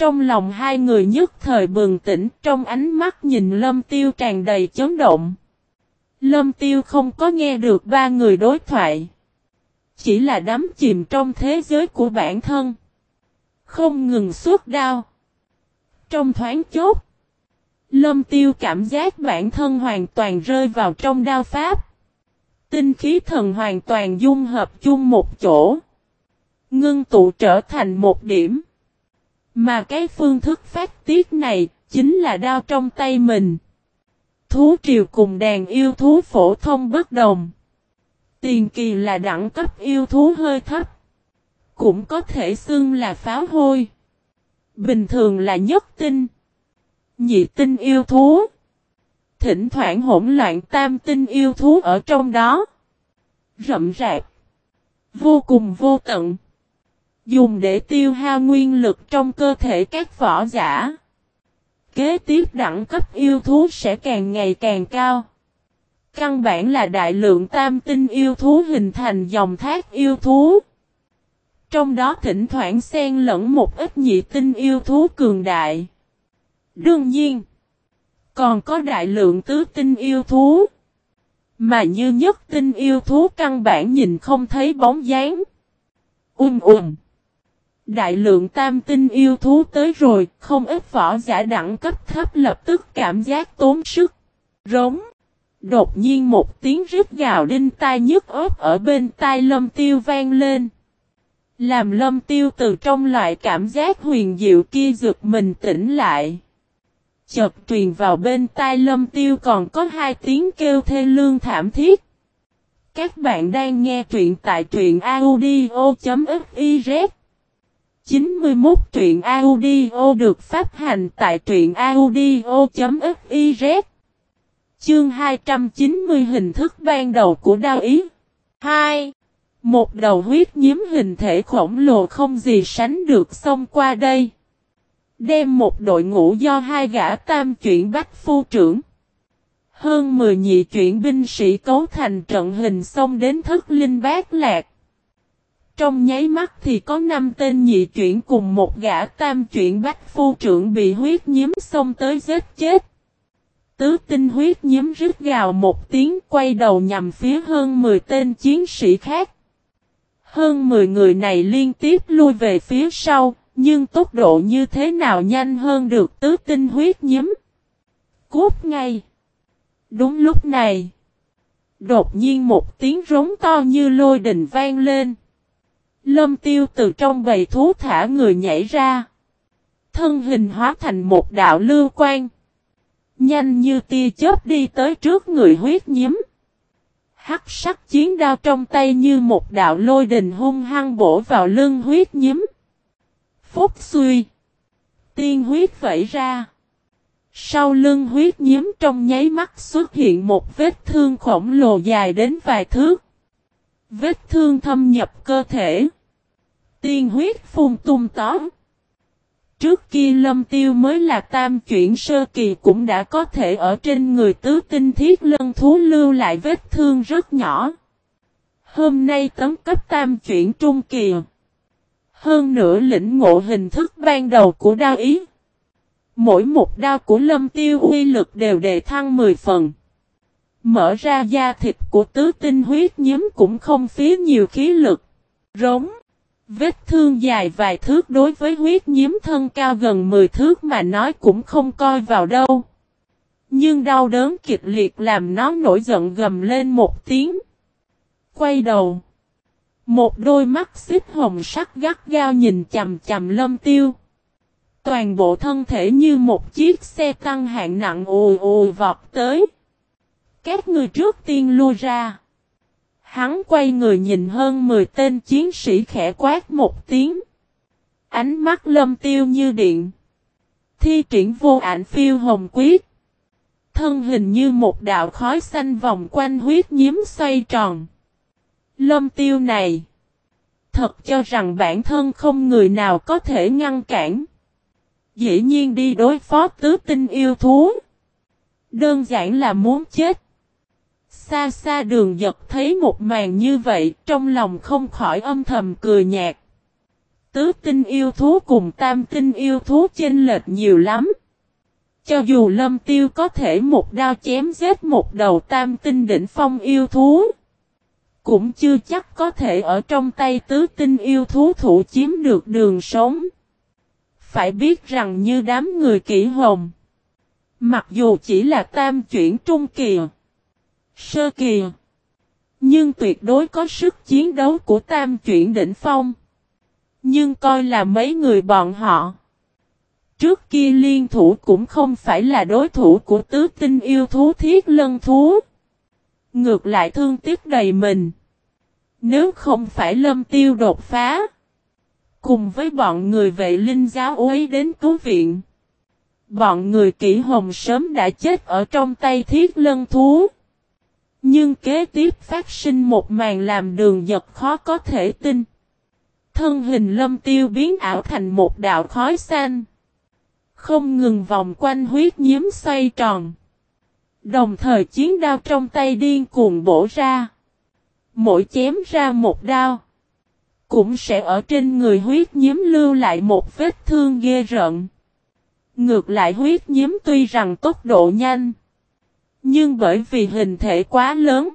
Trong lòng hai người nhất thời bừng tỉnh, trong ánh mắt nhìn lâm tiêu tràn đầy chấn động. Lâm tiêu không có nghe được ba người đối thoại. Chỉ là đắm chìm trong thế giới của bản thân. Không ngừng suốt đau. Trong thoáng chốt. Lâm tiêu cảm giác bản thân hoàn toàn rơi vào trong đao pháp. Tinh khí thần hoàn toàn dung hợp chung một chỗ. Ngưng tụ trở thành một điểm. Mà cái phương thức phát tiết này, chính là đao trong tay mình. Thú triều cùng đàn yêu thú phổ thông bất đồng. Tiền kỳ là đẳng cấp yêu thú hơi thấp. Cũng có thể xưng là pháo hôi. Bình thường là nhất tinh. Nhị tinh yêu thú. Thỉnh thoảng hỗn loạn tam tinh yêu thú ở trong đó. Rậm rạp. Vô cùng vô tận. Dùng để tiêu hao nguyên lực trong cơ thể các võ giả. Kế tiếp đẳng cấp yêu thú sẽ càng ngày càng cao. Căn bản là đại lượng tam tinh yêu thú hình thành dòng thác yêu thú. Trong đó thỉnh thoảng xen lẫn một ít nhị tinh yêu thú cường đại. Đương nhiên, còn có đại lượng tứ tinh yêu thú. Mà như nhất tinh yêu thú căn bản nhìn không thấy bóng dáng. Um um. Đại lượng tam tinh yêu thú tới rồi, không ít võ giả đẳng cấp thấp lập tức cảm giác tốn sức. Rống. Đột nhiên một tiếng rít gào đinh tai nhức ớt ở bên tai lâm tiêu vang lên. Làm lâm tiêu từ trong loại cảm giác huyền diệu kia giật mình tỉnh lại. Chợt truyền vào bên tai lâm tiêu còn có hai tiếng kêu thê lương thảm thiết. Các bạn đang nghe truyện tại truyện audio.fif 91 truyện audio được phát hành tại truyện audio.fiz Chương 290 hình thức ban đầu của đao ý 2. Một đầu huyết nhiễm hình thể khổng lồ không gì sánh được xông qua đây. Đem một đội ngũ do hai gã tam chuyển bách phu trưởng. Hơn 10 nhị chuyển binh sĩ cấu thành trận hình xông đến thất linh bát lạc. Trong nháy mắt thì có 5 tên nhị chuyển cùng một gã tam chuyển bách phu trưởng bị huyết nhiễm xông tới giết chết. Tứ tinh huyết nhiễm rít gào một tiếng quay đầu nhằm phía hơn 10 tên chiến sĩ khác. Hơn 10 người này liên tiếp lui về phía sau, nhưng tốc độ như thế nào nhanh hơn được tứ tinh huyết nhiễm. Cút ngay. Đúng lúc này. Đột nhiên một tiếng rống to như lôi đình vang lên. Lâm tiêu từ trong bầy thú thả người nhảy ra. Thân hình hóa thành một đạo lưu quan. Nhanh như tia chớp đi tới trước người huyết nhiễm. Hắc sắc chiến đao trong tay như một đạo lôi đình hung hăng bổ vào lưng huyết nhiễm. Phúc suy. Tiên huyết vẫy ra. Sau lưng huyết nhiễm trong nháy mắt xuất hiện một vết thương khổng lồ dài đến vài thước. Vết thương thâm nhập cơ thể. Tiên huyết phun tung tóm. Trước kia lâm tiêu mới là tam chuyển sơ kỳ cũng đã có thể ở trên người tứ tinh thiết lân thú lưu lại vết thương rất nhỏ. Hôm nay tấn cấp tam chuyển trung kỳ. Hơn nữa lĩnh ngộ hình thức ban đầu của đao ý. Mỗi một đao của lâm tiêu uy lực đều đề thăng 10 phần. Mở ra da thịt của tứ tinh huyết nhiễm cũng không phí nhiều khí lực. Rống. Vết thương dài vài thước đối với huyết nhiễm thân cao gần 10 thước mà nói cũng không coi vào đâu. Nhưng đau đớn kịch liệt làm nó nổi giận gầm lên một tiếng. Quay đầu. Một đôi mắt xích hồng sắc gắt gao nhìn chầm chầm lâm tiêu. Toàn bộ thân thể như một chiếc xe tăng hạng nặng ồ ồ vọt tới. Các người trước tiên lui ra. Hắn quay người nhìn hơn 10 tên chiến sĩ khẽ quát một tiếng. Ánh mắt lâm tiêu như điện. Thi triển vô ảnh phiêu hồng quyết. Thân hình như một đạo khói xanh vòng quanh huyết nhiễm xoay tròn. Lâm tiêu này. Thật cho rằng bản thân không người nào có thể ngăn cản. Dĩ nhiên đi đối phó tứ tinh yêu thú. Đơn giản là muốn chết. Xa xa đường giật thấy một màn như vậy, trong lòng không khỏi âm thầm cười nhạt. Tứ tinh yêu thú cùng tam tinh yêu thú chênh lệch nhiều lắm. Cho dù lâm tiêu có thể một đao chém giết một đầu tam tinh đỉnh phong yêu thú. Cũng chưa chắc có thể ở trong tay tứ tinh yêu thú thủ chiếm được đường sống. Phải biết rằng như đám người kỹ hồng. Mặc dù chỉ là tam chuyển trung kỳ. Sơ kỳ. Nhưng tuyệt đối có sức chiến đấu của tam chuyển đỉnh phong. Nhưng coi là mấy người bọn họ. Trước kia liên thủ cũng không phải là đối thủ của tứ tinh yêu thú thiết lân thú. Ngược lại thương tiếc đầy mình. Nếu không phải lâm tiêu đột phá. Cùng với bọn người vệ linh giáo ấy đến cứu viện. Bọn người kỹ hồng sớm đã chết ở trong tay thiết lân thú. Nhưng kế tiếp phát sinh một màn làm đường giật khó có thể tin. Thân hình lâm tiêu biến ảo thành một đạo khói xanh. Không ngừng vòng quanh huyết nhiễm xoay tròn. Đồng thời chiến đao trong tay điên cuồng bổ ra. Mỗi chém ra một đao. Cũng sẽ ở trên người huyết nhiễm lưu lại một vết thương ghê rợn. Ngược lại huyết nhiễm tuy rằng tốc độ nhanh. Nhưng bởi vì hình thể quá lớn.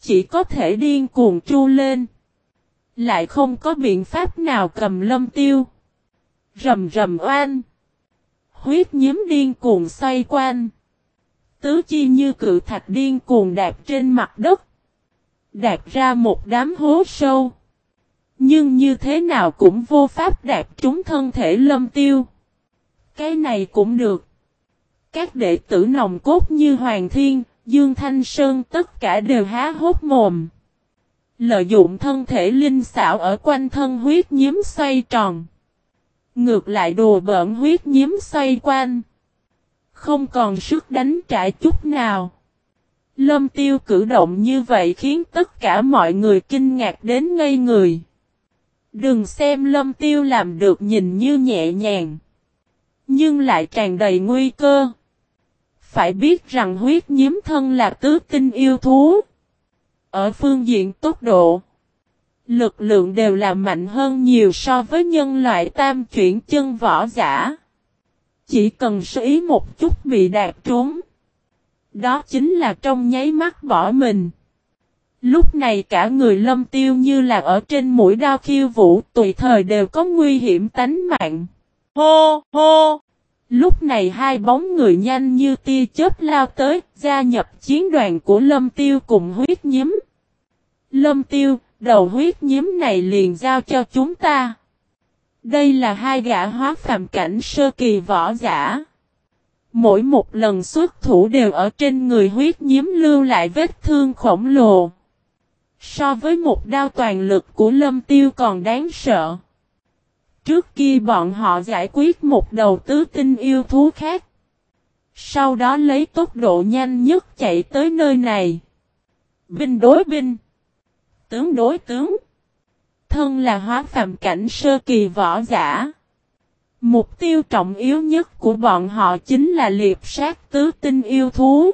Chỉ có thể điên cuồng chu lên. Lại không có biện pháp nào cầm lâm tiêu. Rầm rầm oan. Huyết nhiễm điên cuồng xoay quanh. Tứ chi như cự thạch điên cuồng đạp trên mặt đất. Đạp ra một đám hố sâu. Nhưng như thế nào cũng vô pháp đạp trúng thân thể lâm tiêu. Cái này cũng được. Các đệ tử nòng cốt như Hoàng Thiên, Dương Thanh Sơn tất cả đều há hốt mồm. Lợi dụng thân thể linh xảo ở quanh thân huyết nhiễm xoay tròn. Ngược lại đùa bỡn huyết nhiễm xoay quanh. Không còn sức đánh trả chút nào. Lâm tiêu cử động như vậy khiến tất cả mọi người kinh ngạc đến ngây người. Đừng xem lâm tiêu làm được nhìn như nhẹ nhàng. Nhưng lại tràn đầy nguy cơ phải biết rằng huyết nhiễm thân là tứ tinh yêu thú. Ở phương diện tốc độ, lực lượng đều là mạnh hơn nhiều so với nhân loại tam chuyển chân võ giả. Chỉ cần sử ý một chút bị đạt trốn. Đó chính là trong nháy mắt bỏ mình. Lúc này cả người lâm tiêu như là ở trên mũi đao khiêu vũ tùy thời đều có nguy hiểm tánh mạng. Hô, hô! Lúc này hai bóng người nhanh như tia chớp lao tới, gia nhập chiến đoàn của lâm tiêu cùng huyết nhiễm. Lâm tiêu, đầu huyết nhiễm này liền giao cho chúng ta. Đây là hai gã hóa phàm cảnh sơ kỳ võ giả. Mỗi một lần xuất thủ đều ở trên người huyết nhiễm lưu lại vết thương khổng lồ. So với một đao toàn lực của lâm tiêu còn đáng sợ. Trước kia bọn họ giải quyết một đầu tứ tinh yêu thú khác. Sau đó lấy tốc độ nhanh nhất chạy tới nơi này. Binh đối binh. Tướng đối tướng. Thân là hóa phạm cảnh sơ kỳ võ giả. Mục tiêu trọng yếu nhất của bọn họ chính là liệp sát tứ tinh yêu thú.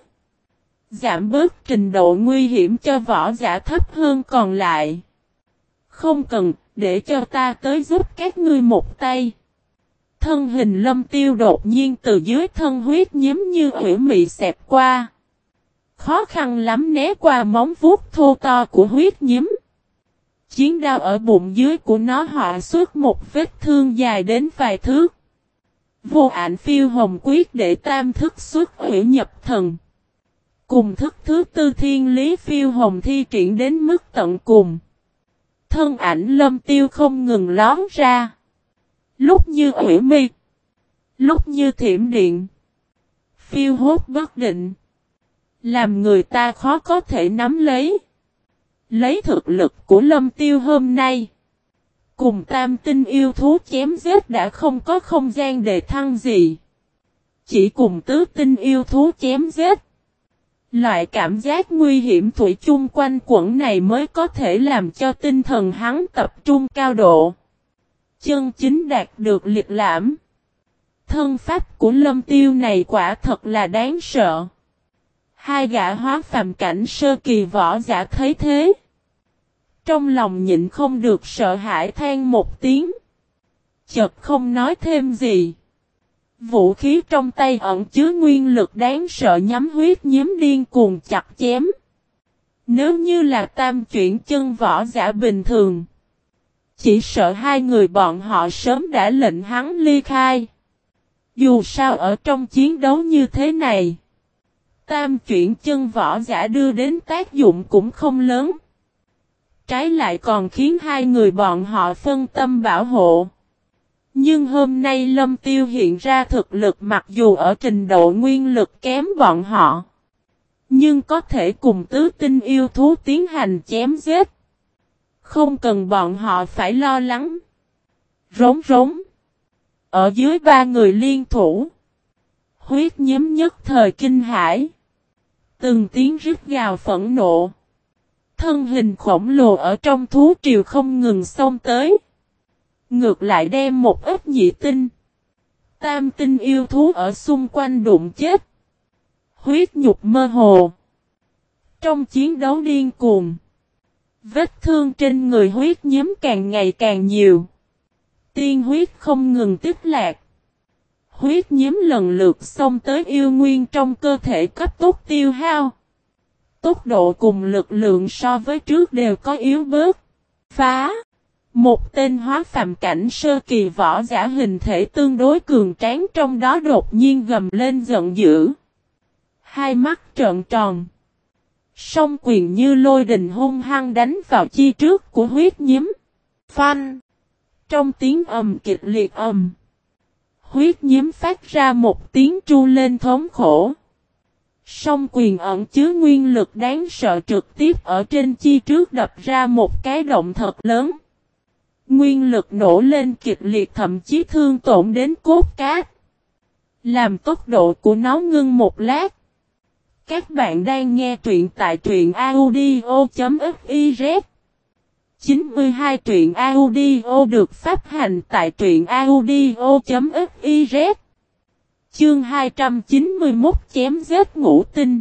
Giảm bớt trình độ nguy hiểm cho võ giả thấp hơn còn lại. Không cần, để cho ta tới giúp các ngươi một tay. Thân hình lâm tiêu đột nhiên từ dưới thân huyết nhiễm như hủy mị xẹp qua. Khó khăn lắm né qua móng vuốt thô to của huyết nhiễm. Chiến đao ở bụng dưới của nó họa suốt một vết thương dài đến vài thước. Vô ảnh phiêu hồng quyết để tam thức xuất hủy nhập thần. Cùng thức thứ tư thiên lý phiêu hồng thi triển đến mức tận cùng. Thân ảnh lâm tiêu không ngừng lón ra. Lúc như ủy mi. Lúc như thiểm điện. Phiêu hốt bất định. Làm người ta khó có thể nắm lấy. Lấy thực lực của lâm tiêu hôm nay. Cùng tam tinh yêu thú chém giết đã không có không gian để thăng gì. Chỉ cùng tứ tinh yêu thú chém giết. Loại cảm giác nguy hiểm thủy chung quanh quẩn này mới có thể làm cho tinh thần hắn tập trung cao độ. Chân chính đạt được liệt lãm. Thân pháp của lâm tiêu này quả thật là đáng sợ. Hai gã hóa phàm cảnh sơ kỳ võ giả thấy thế. Trong lòng nhịn không được sợ hãi than một tiếng. Chợt không nói thêm gì. Vũ khí trong tay ẩn chứa nguyên lực đáng sợ nhắm huyết nhiếm điên cuồng chặt chém. Nếu như là tam chuyển chân võ giả bình thường. Chỉ sợ hai người bọn họ sớm đã lệnh hắn ly khai. Dù sao ở trong chiến đấu như thế này. Tam chuyển chân võ giả đưa đến tác dụng cũng không lớn. Trái lại còn khiến hai người bọn họ phân tâm bảo hộ. Nhưng hôm nay Lâm Tiêu hiện ra thực lực mặc dù ở trình độ nguyên lực kém bọn họ. Nhưng có thể cùng tứ tinh yêu thú tiến hành chém giết. Không cần bọn họ phải lo lắng. Rống rống. Ở dưới ba người liên thủ. Huyết nhiễm nhất thời kinh hải. Từng tiếng rít gào phẫn nộ. Thân hình khổng lồ ở trong thú triều không ngừng xông tới. Ngược lại đem một ít nhị tinh. Tam tinh yêu thú ở xung quanh đụng chết. Huyết nhục mơ hồ. Trong chiến đấu điên cuồng. Vết thương trên người huyết nhiễm càng ngày càng nhiều. Tiên huyết không ngừng tiếp lạc. Huyết nhiễm lần lượt xông tới yêu nguyên trong cơ thể cấp tốc tiêu hao. Tốc độ cùng lực lượng so với trước đều có yếu bớt. Phá. Một tên hóa phàm cảnh sơ kỳ võ giả hình thể tương đối cường tráng trong đó đột nhiên gầm lên giận dữ. Hai mắt trợn tròn. Song quyền như lôi đình hung hăng đánh vào chi trước của huyết nhiễm. Phanh. Trong tiếng ầm kịch liệt ầm. Huyết nhiễm phát ra một tiếng tru lên thống khổ. Song quyền ẩn chứa nguyên lực đáng sợ trực tiếp ở trên chi trước đập ra một cái động thật lớn. Nguyên lực nổ lên kịch liệt thậm chí thương tổn đến cốt cát. Làm tốc độ của nó ngưng một lát. Các bạn đang nghe truyện tại truyện audio.fiz 92 truyện audio được phát hành tại truyện audio.fiz Chương 291 chém giết ngũ tinh.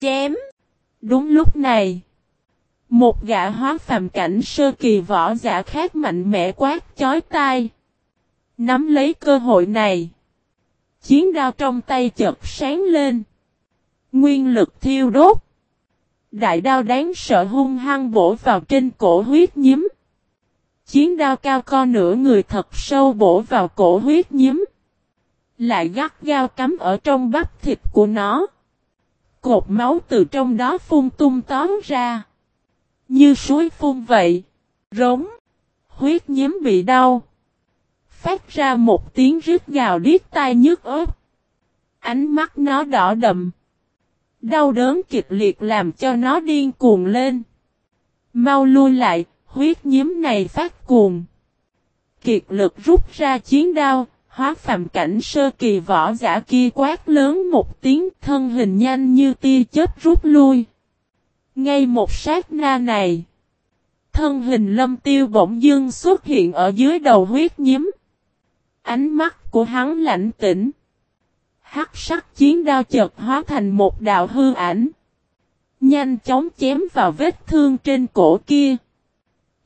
Chém. Đúng lúc này. Một gã hóa phàm cảnh sơ kỳ võ giả khác mạnh mẽ quát chói tai. Nắm lấy cơ hội này. Chiến đao trong tay chợt sáng lên. Nguyên lực thiêu đốt. Đại đao đáng sợ hung hăng bổ vào trên cổ huyết nhiễm. Chiến đao cao co nửa người thật sâu bổ vào cổ huyết nhiễm. Lại gắt gao cắm ở trong bắp thịt của nó. Cột máu từ trong đó phun tung tóm ra. Như suối phun vậy. Rống. Huyết nhiễm bị đau. Phát ra một tiếng rít gào điếc tai nhức ớt. Ánh mắt nó đỏ đậm. Đau đớn kịch liệt làm cho nó điên cuồng lên. Mau lui lại, huyết nhiễm này phát cuồng. Kiệt lực rút ra chiến đao, hóa phàm cảnh sơ kỳ võ giả kia quát lớn một tiếng thân hình nhanh như tia chớp rút lui. Ngay một sát na này, thân hình lâm tiêu bỗng dưng xuất hiện ở dưới đầu huyết nhiễm. Ánh mắt của hắn lạnh tĩnh. Hắc sắc chiến đao chợt hóa thành một đạo hư ảnh. Nhanh chóng chém vào vết thương trên cổ kia.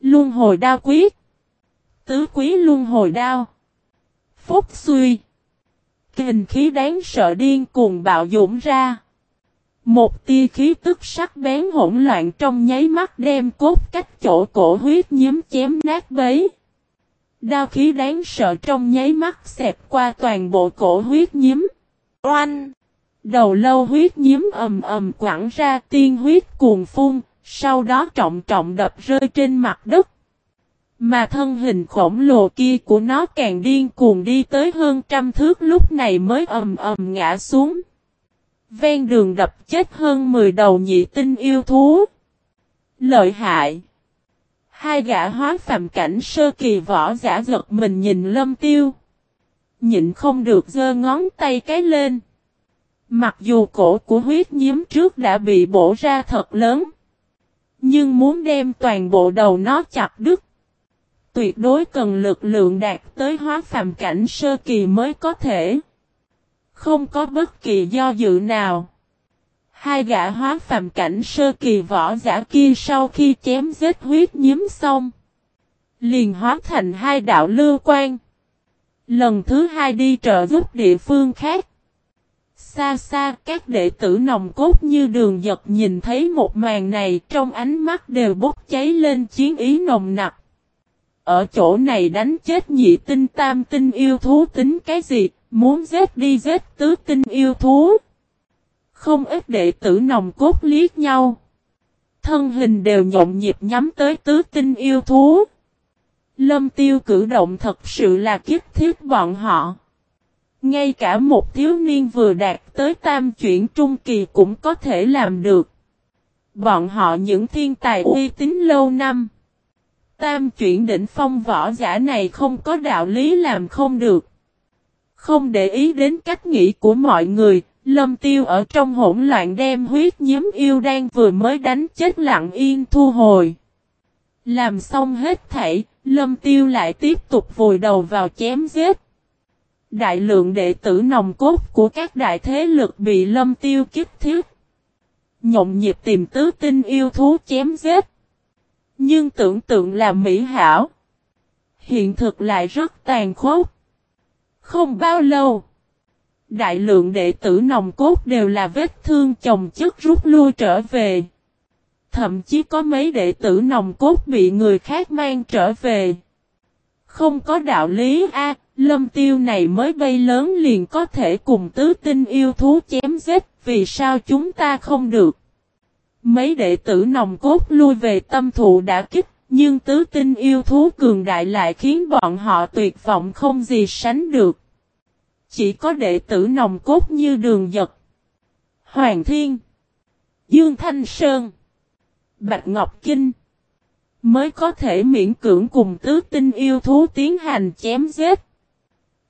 Luân hồi đao quyết. Tứ quý luân hồi đao. Phúc suy. Kình khí đáng sợ điên cuồng bạo dũng ra. Một tia khí tức sắc bén hỗn loạn trong nháy mắt đem cốt cách chỗ cổ huyết nhiễm chém nát bấy. Đao khí đáng sợ trong nháy mắt xẹp qua toàn bộ cổ huyết nhiễm. Oanh! Đầu lâu huyết nhiễm ầm ầm quẳng ra tiên huyết cuồng phun, sau đó trọng trọng đập rơi trên mặt đất. Mà thân hình khổng lồ kia của nó càng điên cuồng đi tới hơn trăm thước lúc này mới ầm ầm ngã xuống. Ven đường đập chết hơn 10 đầu nhị tinh yêu thú. Lợi hại. Hai gã hóa phàm cảnh sơ kỳ võ giả giật mình nhìn lâm tiêu. Nhịn không được giơ ngón tay cái lên. Mặc dù cổ của huyết nhiễm trước đã bị bổ ra thật lớn. Nhưng muốn đem toàn bộ đầu nó chặt đứt. Tuyệt đối cần lực lượng đạt tới hóa phàm cảnh sơ kỳ mới có thể. Không có bất kỳ do dự nào. Hai gã hóa phàm cảnh sơ kỳ võ giả kia sau khi chém giết huyết nhiễm xong. Liền hóa thành hai đạo lưu quan. Lần thứ hai đi trợ giúp địa phương khác. Xa xa các đệ tử nòng cốt như đường giật nhìn thấy một màn này trong ánh mắt đều bốc cháy lên chiến ý nồng nặc. Ở chỗ này đánh chết nhị tinh tam tinh yêu thú tính cái gì, muốn giết đi giết tứ tinh yêu thú. Không ít đệ tử nòng cốt liếc nhau. Thân hình đều nhộn nhịp nhắm tới tứ tinh yêu thú. Lâm tiêu cử động thật sự là kiếp thiết bọn họ. Ngay cả một thiếu niên vừa đạt tới tam chuyển trung kỳ cũng có thể làm được. Bọn họ những thiên tài uy tín lâu năm. Tam chuyển đỉnh phong võ giả này không có đạo lý làm không được. Không để ý đến cách nghĩ của mọi người, lâm tiêu ở trong hỗn loạn đem huyết nhiễm yêu đang vừa mới đánh chết lặng yên thu hồi. Làm xong hết thảy, lâm tiêu lại tiếp tục vùi đầu vào chém giết. Đại lượng đệ tử nòng cốt của các đại thế lực bị lâm tiêu kiếp thiết. Nhộn nhịp tìm tứ tinh yêu thú chém giết. Nhưng tưởng tượng là mỹ hảo. Hiện thực lại rất tàn khốc. Không bao lâu. Đại lượng đệ tử nòng cốt đều là vết thương chồng chất rút lui trở về. Thậm chí có mấy đệ tử nòng cốt bị người khác mang trở về. Không có đạo lý A, lâm tiêu này mới bay lớn liền có thể cùng tứ tinh yêu thú chém giết, vì sao chúng ta không được? Mấy đệ tử nòng cốt lui về tâm thụ đã kích, nhưng tứ tinh yêu thú cường đại lại khiến bọn họ tuyệt vọng không gì sánh được. Chỉ có đệ tử nòng cốt như đường giật, Hoàng Thiên, Dương Thanh Sơn, Bạch Ngọc Kinh, mới có thể miễn cưỡng cùng tứ tinh yêu thú tiến hành chém giết.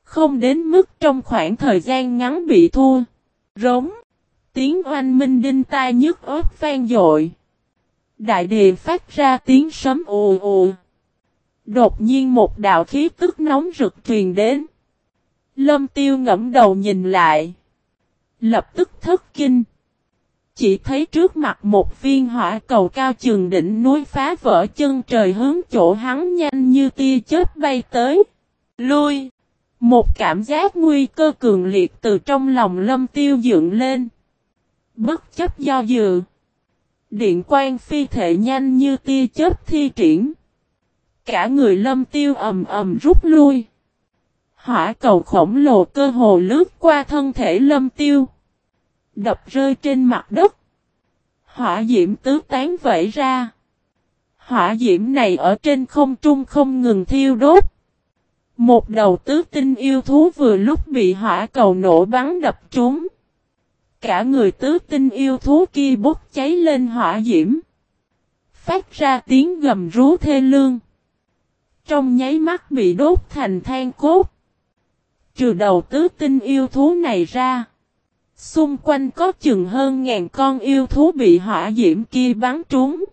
Không đến mức trong khoảng thời gian ngắn bị thua. Rống. Tiếng oanh minh đinh tai nhức ớt vang dội. Đại địa phát ra tiếng sấm ù ù. Đột nhiên một đạo khí tức nóng rực truyền đến. Lâm tiêu ngẫm đầu nhìn lại. Lập tức thất kinh. Chỉ thấy trước mặt một viên hỏa cầu cao trường đỉnh núi phá vỡ chân trời hướng chỗ hắn nhanh như tia chớp bay tới. Lui! Một cảm giác nguy cơ cường liệt từ trong lòng lâm tiêu dựng lên. Bất chấp do dự. Điện quang phi thể nhanh như tia chớp thi triển. Cả người lâm tiêu ầm ầm rút lui. Hỏa cầu khổng lồ cơ hồ lướt qua thân thể lâm tiêu. Đập rơi trên mặt đất. Hỏa diễm tứ tán vẫy ra. Hỏa diễm này ở trên không trung không ngừng thiêu đốt. Một đầu tứ tinh yêu thú vừa lúc bị hỏa cầu nổ bắn đập trúng. Cả người tứ tinh yêu thú kia bốc cháy lên hỏa diễm. Phát ra tiếng gầm rú thê lương. Trong nháy mắt bị đốt thành than cốt. Trừ đầu tứ tinh yêu thú này ra. Xung quanh có chừng hơn ngàn con yêu thú bị hỏa diễm kia bắn trúng.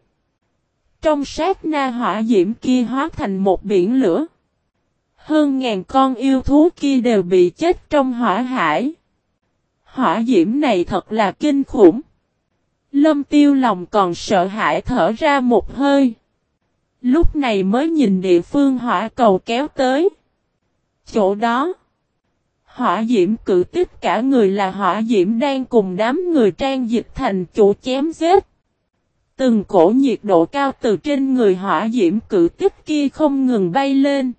Trong sát na hỏa diễm kia hóa thành một biển lửa. Hơn ngàn con yêu thú kia đều bị chết trong hỏa hải. Hỏa diễm này thật là kinh khủng. Lâm tiêu lòng còn sợ hãi thở ra một hơi. Lúc này mới nhìn địa phương hỏa cầu kéo tới. Chỗ đó. Hỏa diễm cử tích cả người là hỏa diễm đang cùng đám người trang dịch thành chủ chém giết. Từng cổ nhiệt độ cao từ trên người hỏa diễm cử tích kia không ngừng bay lên.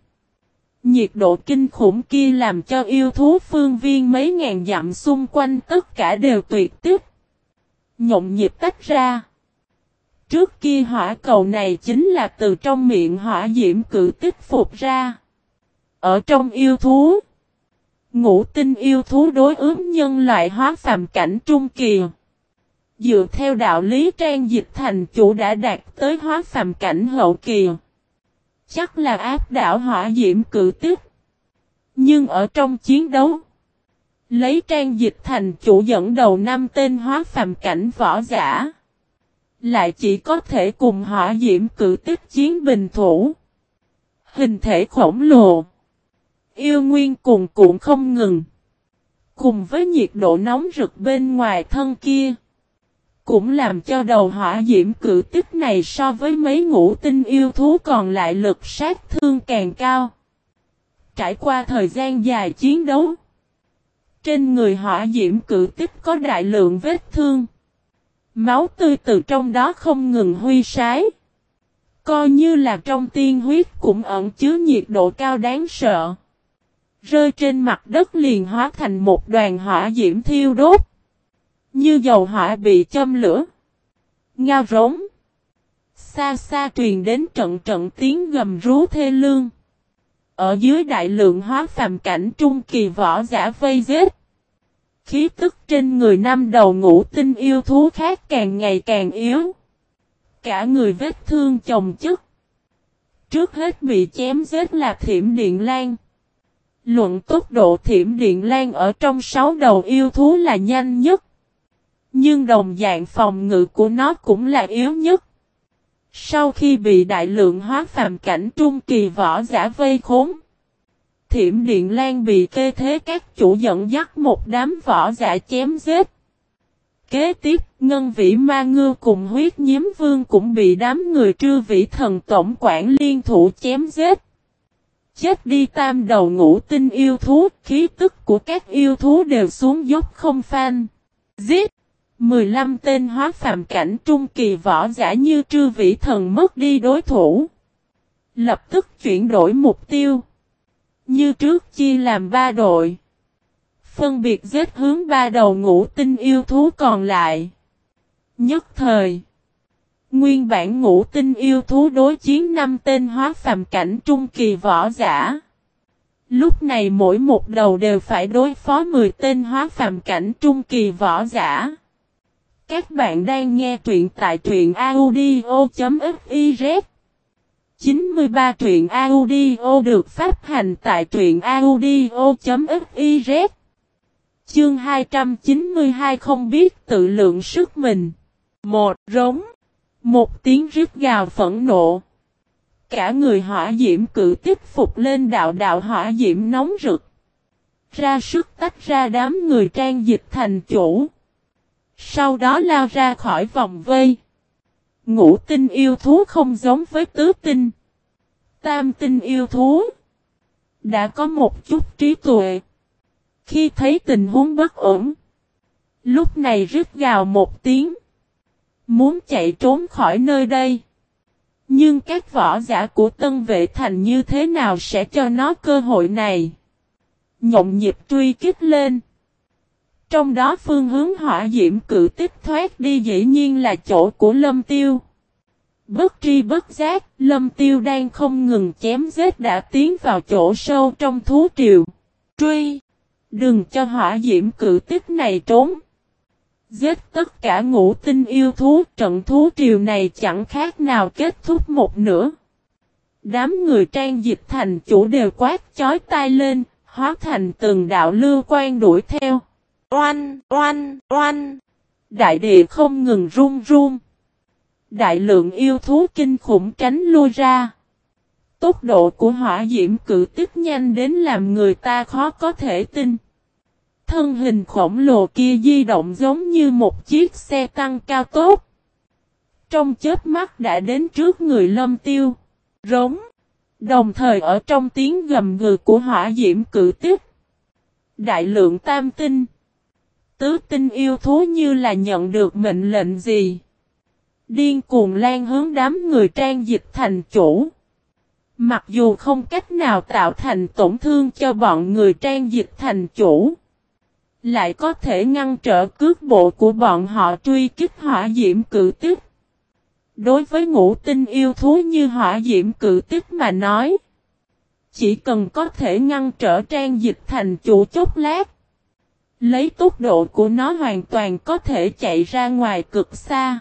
Nhiệt độ kinh khủng kia làm cho yêu thú phương viên mấy ngàn dặm xung quanh tất cả đều tuyệt tích. Nhộn nhịp tách ra. Trước kia hỏa cầu này chính là từ trong miệng hỏa diễm cử tích phục ra. Ở trong yêu thú. Ngũ tinh yêu thú đối ứng nhân loại hóa phàm cảnh trung kỳ. Dựa theo đạo lý, trang dịch thành chủ đã đạt tới hóa phàm cảnh hậu kỳ. Chắc là áp đảo hỏa diễm cử tức. Nhưng ở trong chiến đấu. Lấy trang dịch thành chủ dẫn đầu năm tên hóa phàm cảnh võ giả. Lại chỉ có thể cùng hỏa diễm cử tức chiến bình thủ. Hình thể khổng lồ. Yêu nguyên cuồn cuộn không ngừng. Cùng với nhiệt độ nóng rực bên ngoài thân kia. Cũng làm cho đầu hỏa diễm cử tích này so với mấy ngũ tinh yêu thú còn lại lực sát thương càng cao. Trải qua thời gian dài chiến đấu. Trên người hỏa diễm cử tích có đại lượng vết thương. Máu tươi từ trong đó không ngừng huy sái. Coi như là trong tiên huyết cũng ẩn chứa nhiệt độ cao đáng sợ. Rơi trên mặt đất liền hóa thành một đoàn hỏa diễm thiêu đốt. Như dầu hỏa bị châm lửa. Ngao rống. Xa xa truyền đến trận trận tiếng gầm rú thê lương. Ở dưới đại lượng hóa phàm cảnh trung kỳ võ giả vây giết. Khí tức trên người năm đầu ngũ tinh yêu thú khác càng ngày càng yếu. Cả người vết thương chồng chất. Trước hết bị chém giết là thiểm điện lan. Luận tốc độ thiểm điện lan ở trong sáu đầu yêu thú là nhanh nhất. Nhưng đồng dạng phòng ngự của nó cũng là yếu nhất. Sau khi bị đại lượng hóa phàm cảnh trung kỳ võ giả vây khốn. Thiểm Điện Lan bị kê thế các chủ dẫn dắt một đám võ giả chém giết. Kế tiếp, Ngân Vĩ Ma Ngư cùng huyết nhiễm vương cũng bị đám người trư vĩ thần tổng quản liên thủ chém giết. Chết đi tam đầu ngũ tinh yêu thú, khí tức của các yêu thú đều xuống dốc không phan. Giết! 15 tên hóa phạm cảnh trung kỳ võ giả như trư vĩ thần mất đi đối thủ. Lập tức chuyển đổi mục tiêu. Như trước chia làm ba đội. Phân biệt giết hướng ba đầu ngũ tinh yêu thú còn lại. Nhất thời. Nguyên bản ngũ tinh yêu thú đối chiến năm tên hóa phàm cảnh trung kỳ võ giả. Lúc này mỗi một đầu đều phải đối phó 10 tên hóa phàm cảnh trung kỳ võ giả. Các bạn đang nghe truyện tại truyện audio.fiz 93 truyện audio được phát hành tại truyện audio.fiz Chương 292 không biết tự lượng sức mình. Một, rống. Một tiếng rít gào phẫn nộ. Cả người hỏa diễm cự tiếp phục lên đạo đạo hỏa diễm nóng rực. Ra sức tách ra đám người trang dịch thành chủ. Sau đó lao ra khỏi vòng vây. Ngũ tinh yêu thú không giống với tứ tinh. Tam tinh yêu thú. Đã có một chút trí tuệ. Khi thấy tình huống bất ổn. Lúc này rít gào một tiếng. Muốn chạy trốn khỏi nơi đây. Nhưng các võ giả của tân vệ thành như thế nào sẽ cho nó cơ hội này? Nhộn nhịp truy kích lên. Trong đó phương hướng hỏa diễm cự tích thoát đi dĩ nhiên là chỗ của lâm tiêu. Bất tri bất giác, lâm tiêu đang không ngừng chém giết đã tiến vào chỗ sâu trong thú triều. Truy! Đừng cho hỏa diễm cự tích này trốn. Giết tất cả ngũ tinh yêu thú trận thú triều này chẳng khác nào kết thúc một nửa. Đám người trang dịch thành chủ đều quát chói tai lên, hóa thành từng đạo lưu quan đuổi theo. Oanh, oanh, oanh. Đại địa không ngừng run run. Đại lượng yêu thú kinh khủng tránh lui ra. Tốc độ của hỏa diễm cự tức nhanh đến làm người ta khó có thể tin. Thân hình khổng lồ kia di động giống như một chiếc xe tăng cao tốt. Trong chết mắt đã đến trước người lâm tiêu. Rống. Đồng thời ở trong tiếng gầm gừ của hỏa diễm cự tiếp Đại lượng tam tinh. Tứ tinh yêu thú như là nhận được mệnh lệnh gì. Điên cuồng lan hướng đám người trang dịch thành chủ. Mặc dù không cách nào tạo thành tổn thương cho bọn người trang dịch thành chủ. Lại có thể ngăn trở cước bộ của bọn họ truy kích hỏa diễm cự tích. Đối với ngũ tinh yêu thú như hỏa diễm cự tích mà nói. Chỉ cần có thể ngăn trở trang dịch thành chủ chốc lát. Lấy tốc độ của nó hoàn toàn có thể chạy ra ngoài cực xa.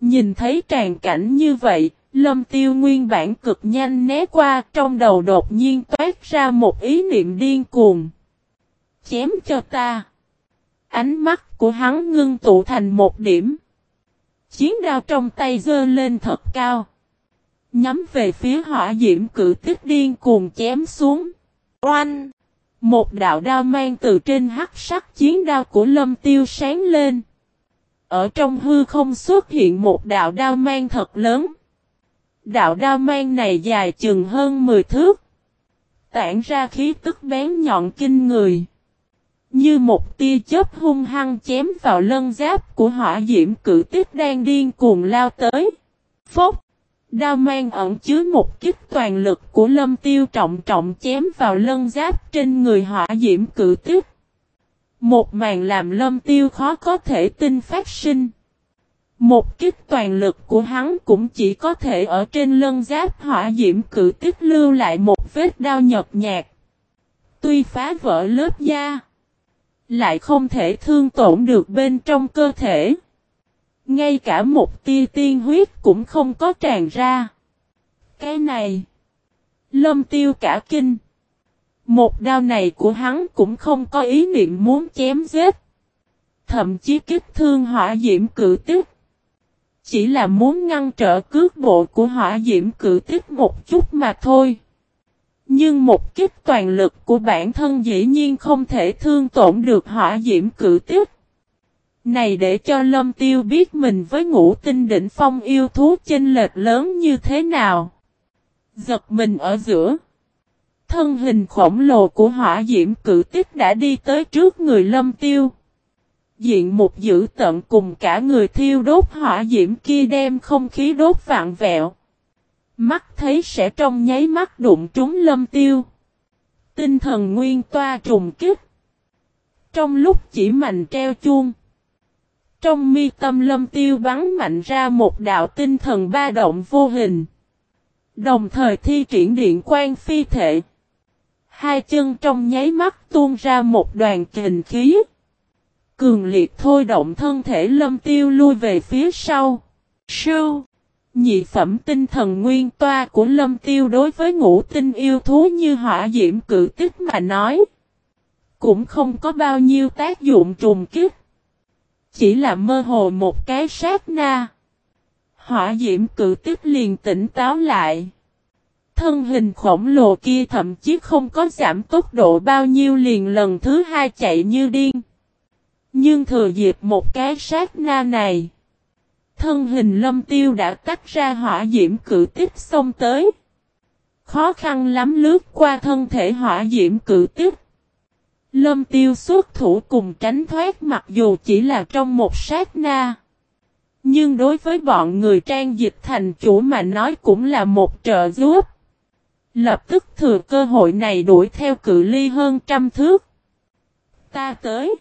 Nhìn thấy tràn cảnh như vậy, lâm tiêu nguyên bản cực nhanh né qua trong đầu đột nhiên toát ra một ý niệm điên cuồng. Chém cho ta. Ánh mắt của hắn ngưng tụ thành một điểm. Chiến đao trong tay dơ lên thật cao. Nhắm về phía hỏa diễm cử tích điên cuồng chém xuống. Oanh! Một đạo đao mang từ trên hắc sắc chiến đao của lâm tiêu sáng lên. Ở trong hư không xuất hiện một đạo đao mang thật lớn. Đạo đao mang này dài chừng hơn 10 thước. Tản ra khí tức bén nhọn kinh người. Như một tia chớp hung hăng chém vào lân giáp của hỏa diễm cử tích đang điên cuồng lao tới. Phốc! Đao mang ẩn chứa một kích toàn lực của lâm tiêu trọng trọng chém vào lân giáp trên người hỏa diễm cử tích. Một màn làm lâm tiêu khó có thể tin phát sinh. Một kích toàn lực của hắn cũng chỉ có thể ở trên lân giáp hỏa diễm cử tích lưu lại một vết đao nhật nhạt. Tuy phá vỡ lớp da, lại không thể thương tổn được bên trong cơ thể. Ngay cả một tia tiên huyết cũng không có tràn ra. Cái này, lâm tiêu cả kinh. Một đao này của hắn cũng không có ý niệm muốn chém giết. Thậm chí kích thương hỏa diễm cự tức. Chỉ là muốn ngăn trở cước bộ của hỏa diễm cự tích một chút mà thôi. Nhưng một kích toàn lực của bản thân dĩ nhiên không thể thương tổn được hỏa diễm cự tiết Này để cho lâm tiêu biết mình với ngũ tinh đỉnh phong yêu thú chênh lệch lớn như thế nào. Giật mình ở giữa. Thân hình khổng lồ của hỏa diễm cự tích đã đi tới trước người lâm tiêu. Diện một dữ tận cùng cả người thiêu đốt hỏa diễm kia đem không khí đốt vạn vẹo. Mắt thấy sẽ trong nháy mắt đụng trúng lâm tiêu. Tinh thần nguyên toa trùng kích. Trong lúc chỉ mạnh treo chuông. Trong mi tâm lâm tiêu bắn mạnh ra một đạo tinh thần ba động vô hình. Đồng thời thi triển điện quan phi thể. Hai chân trong nháy mắt tuôn ra một đoàn kình khí. Cường liệt thôi động thân thể lâm tiêu lui về phía sau. Sưu. Nhị phẩm tinh thần nguyên toa của lâm tiêu đối với ngũ tinh yêu thú như hỏa diễm cự tích mà nói. Cũng không có bao nhiêu tác dụng trùng kích. Chỉ là mơ hồ một cái sát na. Hỏa diễm cự tích liền tỉnh táo lại. Thân hình khổng lồ kia thậm chí không có giảm tốc độ bao nhiêu liền lần thứ hai chạy như điên. Nhưng thừa dịp một cái sát na này. Thân hình lâm tiêu đã tách ra hỏa diễm cự tiếp xông tới. Khó khăn lắm lướt qua thân thể hỏa diễm cự tiếp. Lâm tiêu xuất thủ cùng tránh thoát mặc dù chỉ là trong một sát na. Nhưng đối với bọn người trang dịch thành chủ mà nói cũng là một trợ giúp. Lập tức thừa cơ hội này đuổi theo cự ly hơn trăm thước. Ta tới.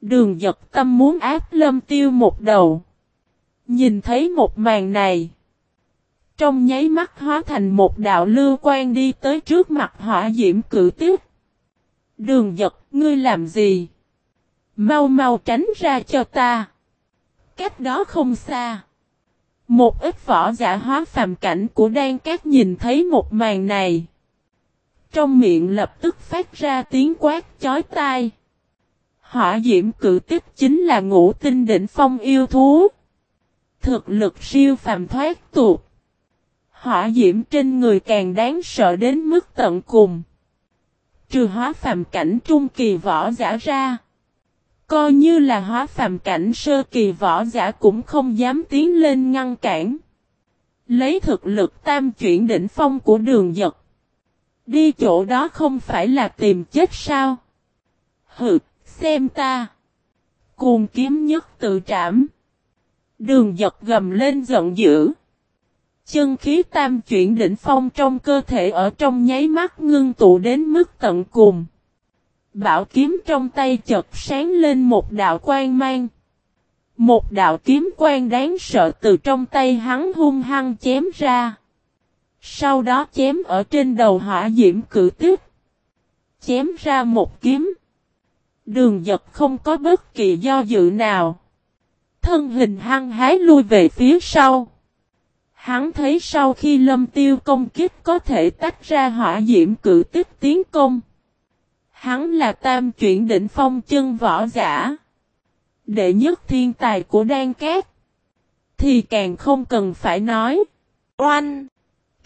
Đường giật tâm muốn áp lâm tiêu một đầu. Nhìn thấy một màn này. Trong nháy mắt hóa thành một đạo lưu quan đi tới trước mặt hỏa diễm cử tiếp. Đường giật, ngươi làm gì? Mau mau tránh ra cho ta. Cách đó không xa. Một ít võ giả hóa phàm cảnh của đan cát nhìn thấy một màn này. Trong miệng lập tức phát ra tiếng quát chói tai. Hỏa diễm cự tiếp chính là ngũ tinh đỉnh phong yêu thú. Thực lực siêu phàm thoát tuột. Hỏa diễm trên người càng đáng sợ đến mức tận cùng. Trừ hóa phàm cảnh trung kỳ võ giả ra. Coi như là hóa phàm cảnh sơ kỳ võ giả cũng không dám tiến lên ngăn cản. Lấy thực lực tam chuyển đỉnh phong của đường giật. Đi chỗ đó không phải là tìm chết sao? Hừ, xem ta. Cuồng kiếm nhất tự trảm. Đường giật gầm lên giận dữ. Chân khí tam chuyển đỉnh phong trong cơ thể ở trong nháy mắt ngưng tụ đến mức tận cùng. Bảo kiếm trong tay chợt sáng lên một đạo quang mang. Một đạo kiếm quang đáng sợ từ trong tay hắn hung hăng chém ra. Sau đó chém ở trên đầu hỏa diễm cử tiếp. Chém ra một kiếm. Đường giật không có bất kỳ do dự nào. Thân hình hăng hái lui về phía sau. Hắn thấy sau khi lâm tiêu công kích có thể tách ra hỏa diễm cử tích tiến công. Hắn là tam chuyển đỉnh phong chân võ giả. Đệ nhất thiên tài của đan cát. Thì càng không cần phải nói. Oanh!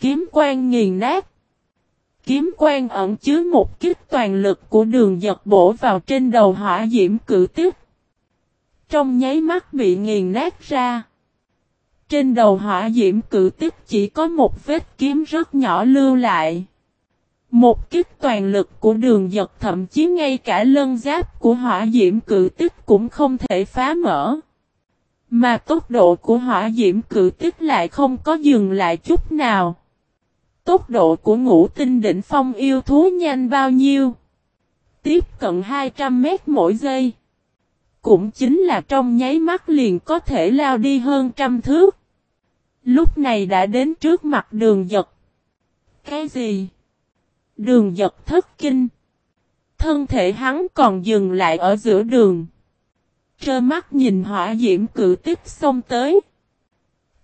Kiếm quan nghiền nát. Kiếm quan ẩn chứa một kích toàn lực của đường giật bổ vào trên đầu hỏa diễm cử tiếp. Trong nháy mắt bị nghiền nát ra. Trên đầu hỏa diễm cử tích chỉ có một vết kiếm rất nhỏ lưu lại. Một kích toàn lực của đường giật thậm chí ngay cả lân giáp của hỏa diễm cự tích cũng không thể phá mở. Mà tốc độ của hỏa diễm cự tích lại không có dừng lại chút nào. Tốc độ của ngũ tinh đỉnh phong yêu thú nhanh bao nhiêu? Tiếp cận 200 mét mỗi giây. Cũng chính là trong nháy mắt liền có thể lao đi hơn trăm thước. Lúc này đã đến trước mặt đường giật. Cái gì? Đường giật thất kinh. Thân thể hắn còn dừng lại ở giữa đường. Trơ mắt nhìn hỏa diễm cự tiếp xông tới.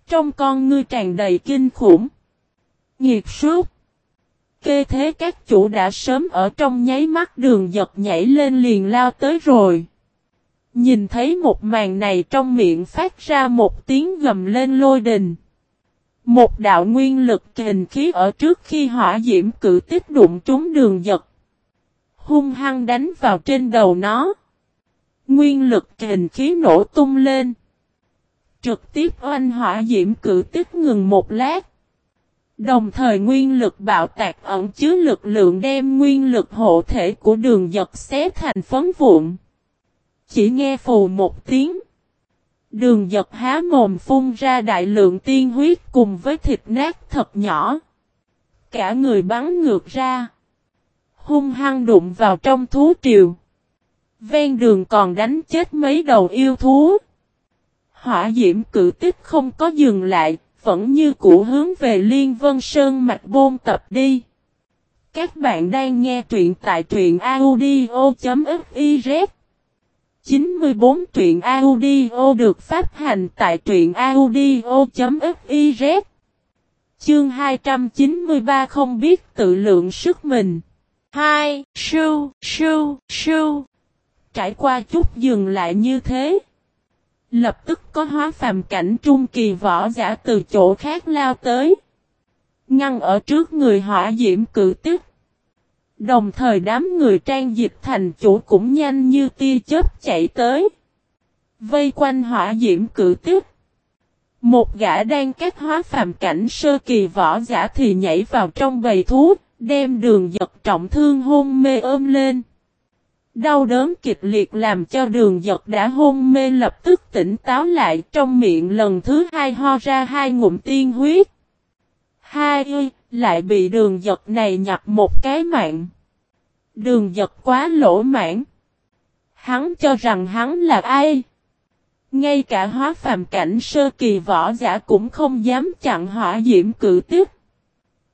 Trong con ngươi tràn đầy kinh khủng. Nghiệt suốt. Kê thế các chủ đã sớm ở trong nháy mắt đường giật nhảy lên liền lao tới rồi. Nhìn thấy một màn này trong miệng phát ra một tiếng gầm lên lôi đình. Một đạo nguyên lực kình khí ở trước khi hỏa diễm cử tích đụng trúng đường giật. Hung hăng đánh vào trên đầu nó. Nguyên lực kình khí nổ tung lên. Trực tiếp oanh hỏa diễm cử tích ngừng một lát. Đồng thời nguyên lực bạo tạc ẩn chứa lực lượng đem nguyên lực hộ thể của đường giật xé thành phấn vụn. Chỉ nghe phù một tiếng. Đường giật há mồm phun ra đại lượng tiên huyết cùng với thịt nát thật nhỏ. Cả người bắn ngược ra. Hung hăng đụng vào trong thú triều. Ven đường còn đánh chết mấy đầu yêu thú. Hỏa diễm cử tích không có dừng lại, vẫn như cũ hướng về Liên Vân Sơn mạch bôn tập đi. Các bạn đang nghe truyện tại truyện audio.fif 94 truyện audio được phát hành tại truyện audio.fiz Chương 293 không biết tự lượng sức mình. 2. Sưu, sưu, sưu. Trải qua chút dừng lại như thế Lập tức có hóa phàm cảnh trung kỳ võ giả từ chỗ khác lao tới. Ngăn ở trước người hỏa diễm cử tức Đồng thời đám người trang dịch thành chủ cũng nhanh như tia chớp chạy tới. Vây quanh hỏa diễm cử tiếp. Một gã đang kết hóa phàm cảnh sơ kỳ võ giả thì nhảy vào trong bầy thú, đem đường giật trọng thương hôn mê ôm lên. Đau đớn kịch liệt làm cho đường giật đã hôn mê lập tức tỉnh táo lại trong miệng lần thứ hai ho ra hai ngụm tiên huyết. Hai ơi, lại bị đường giật này nhặt một cái mạng. Đường giật quá lỗ mãn. Hắn cho rằng hắn là ai? Ngay cả hóa phàm cảnh sơ kỳ võ giả cũng không dám chặn hỏa diễm cử tiếp.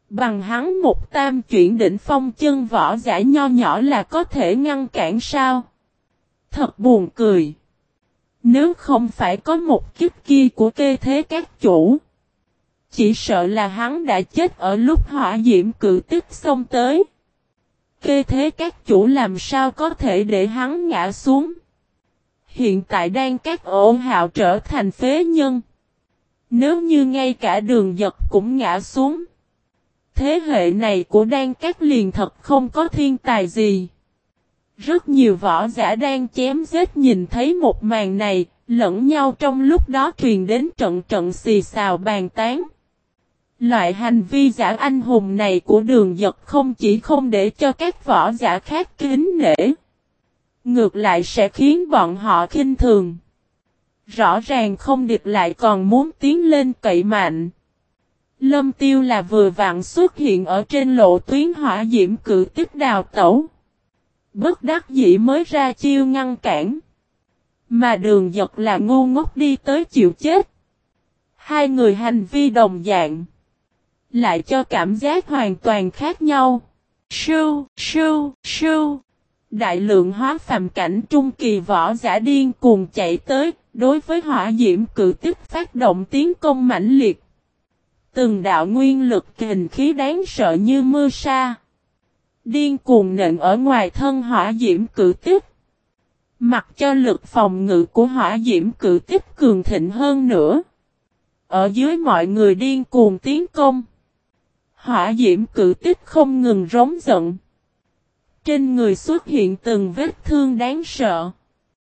Bằng hắn một tam chuyển đỉnh phong chân võ giả nho nhỏ là có thể ngăn cản sao? Thật buồn cười. Nếu không phải có một kiếp kia của kê thế các chủ. Chỉ sợ là hắn đã chết ở lúc hỏa diễm cử tức xông tới. Kê thế các chủ làm sao có thể để hắn ngã xuống. Hiện tại đang các ổn hạo trở thành phế nhân. Nếu như ngay cả đường giật cũng ngã xuống. Thế hệ này của đan các liền thật không có thiên tài gì. Rất nhiều võ giả đang chém giết nhìn thấy một màn này, lẫn nhau trong lúc đó truyền đến trận trận xì xào bàn tán. Loại hành vi giả anh hùng này của đường giật không chỉ không để cho các võ giả khác kính nể. Ngược lại sẽ khiến bọn họ khinh thường. Rõ ràng không địch lại còn muốn tiến lên cậy mạnh. Lâm tiêu là vừa vặn xuất hiện ở trên lộ tuyến hỏa diễm cử tiếp đào tẩu. Bất đắc dĩ mới ra chiêu ngăn cản. Mà đường giật là ngu ngốc đi tới chịu chết. Hai người hành vi đồng dạng. Lại cho cảm giác hoàn toàn khác nhau. Sưu, sưu, sưu. Đại lượng hóa phàm cảnh trung kỳ võ giả điên cuồng chạy tới, đối với hỏa diễm cử tiếp phát động tiến công mãnh liệt. Từng đạo nguyên lực kình khí đáng sợ như mưa sa. Điên cuồng nện ở ngoài thân hỏa diễm cử tiếp. Mặc cho lực phòng ngự của hỏa diễm cử tiếp cường thịnh hơn nữa. Ở dưới mọi người điên cuồng tiến công. Hỏa diễm cử tích không ngừng rống giận. Trên người xuất hiện từng vết thương đáng sợ.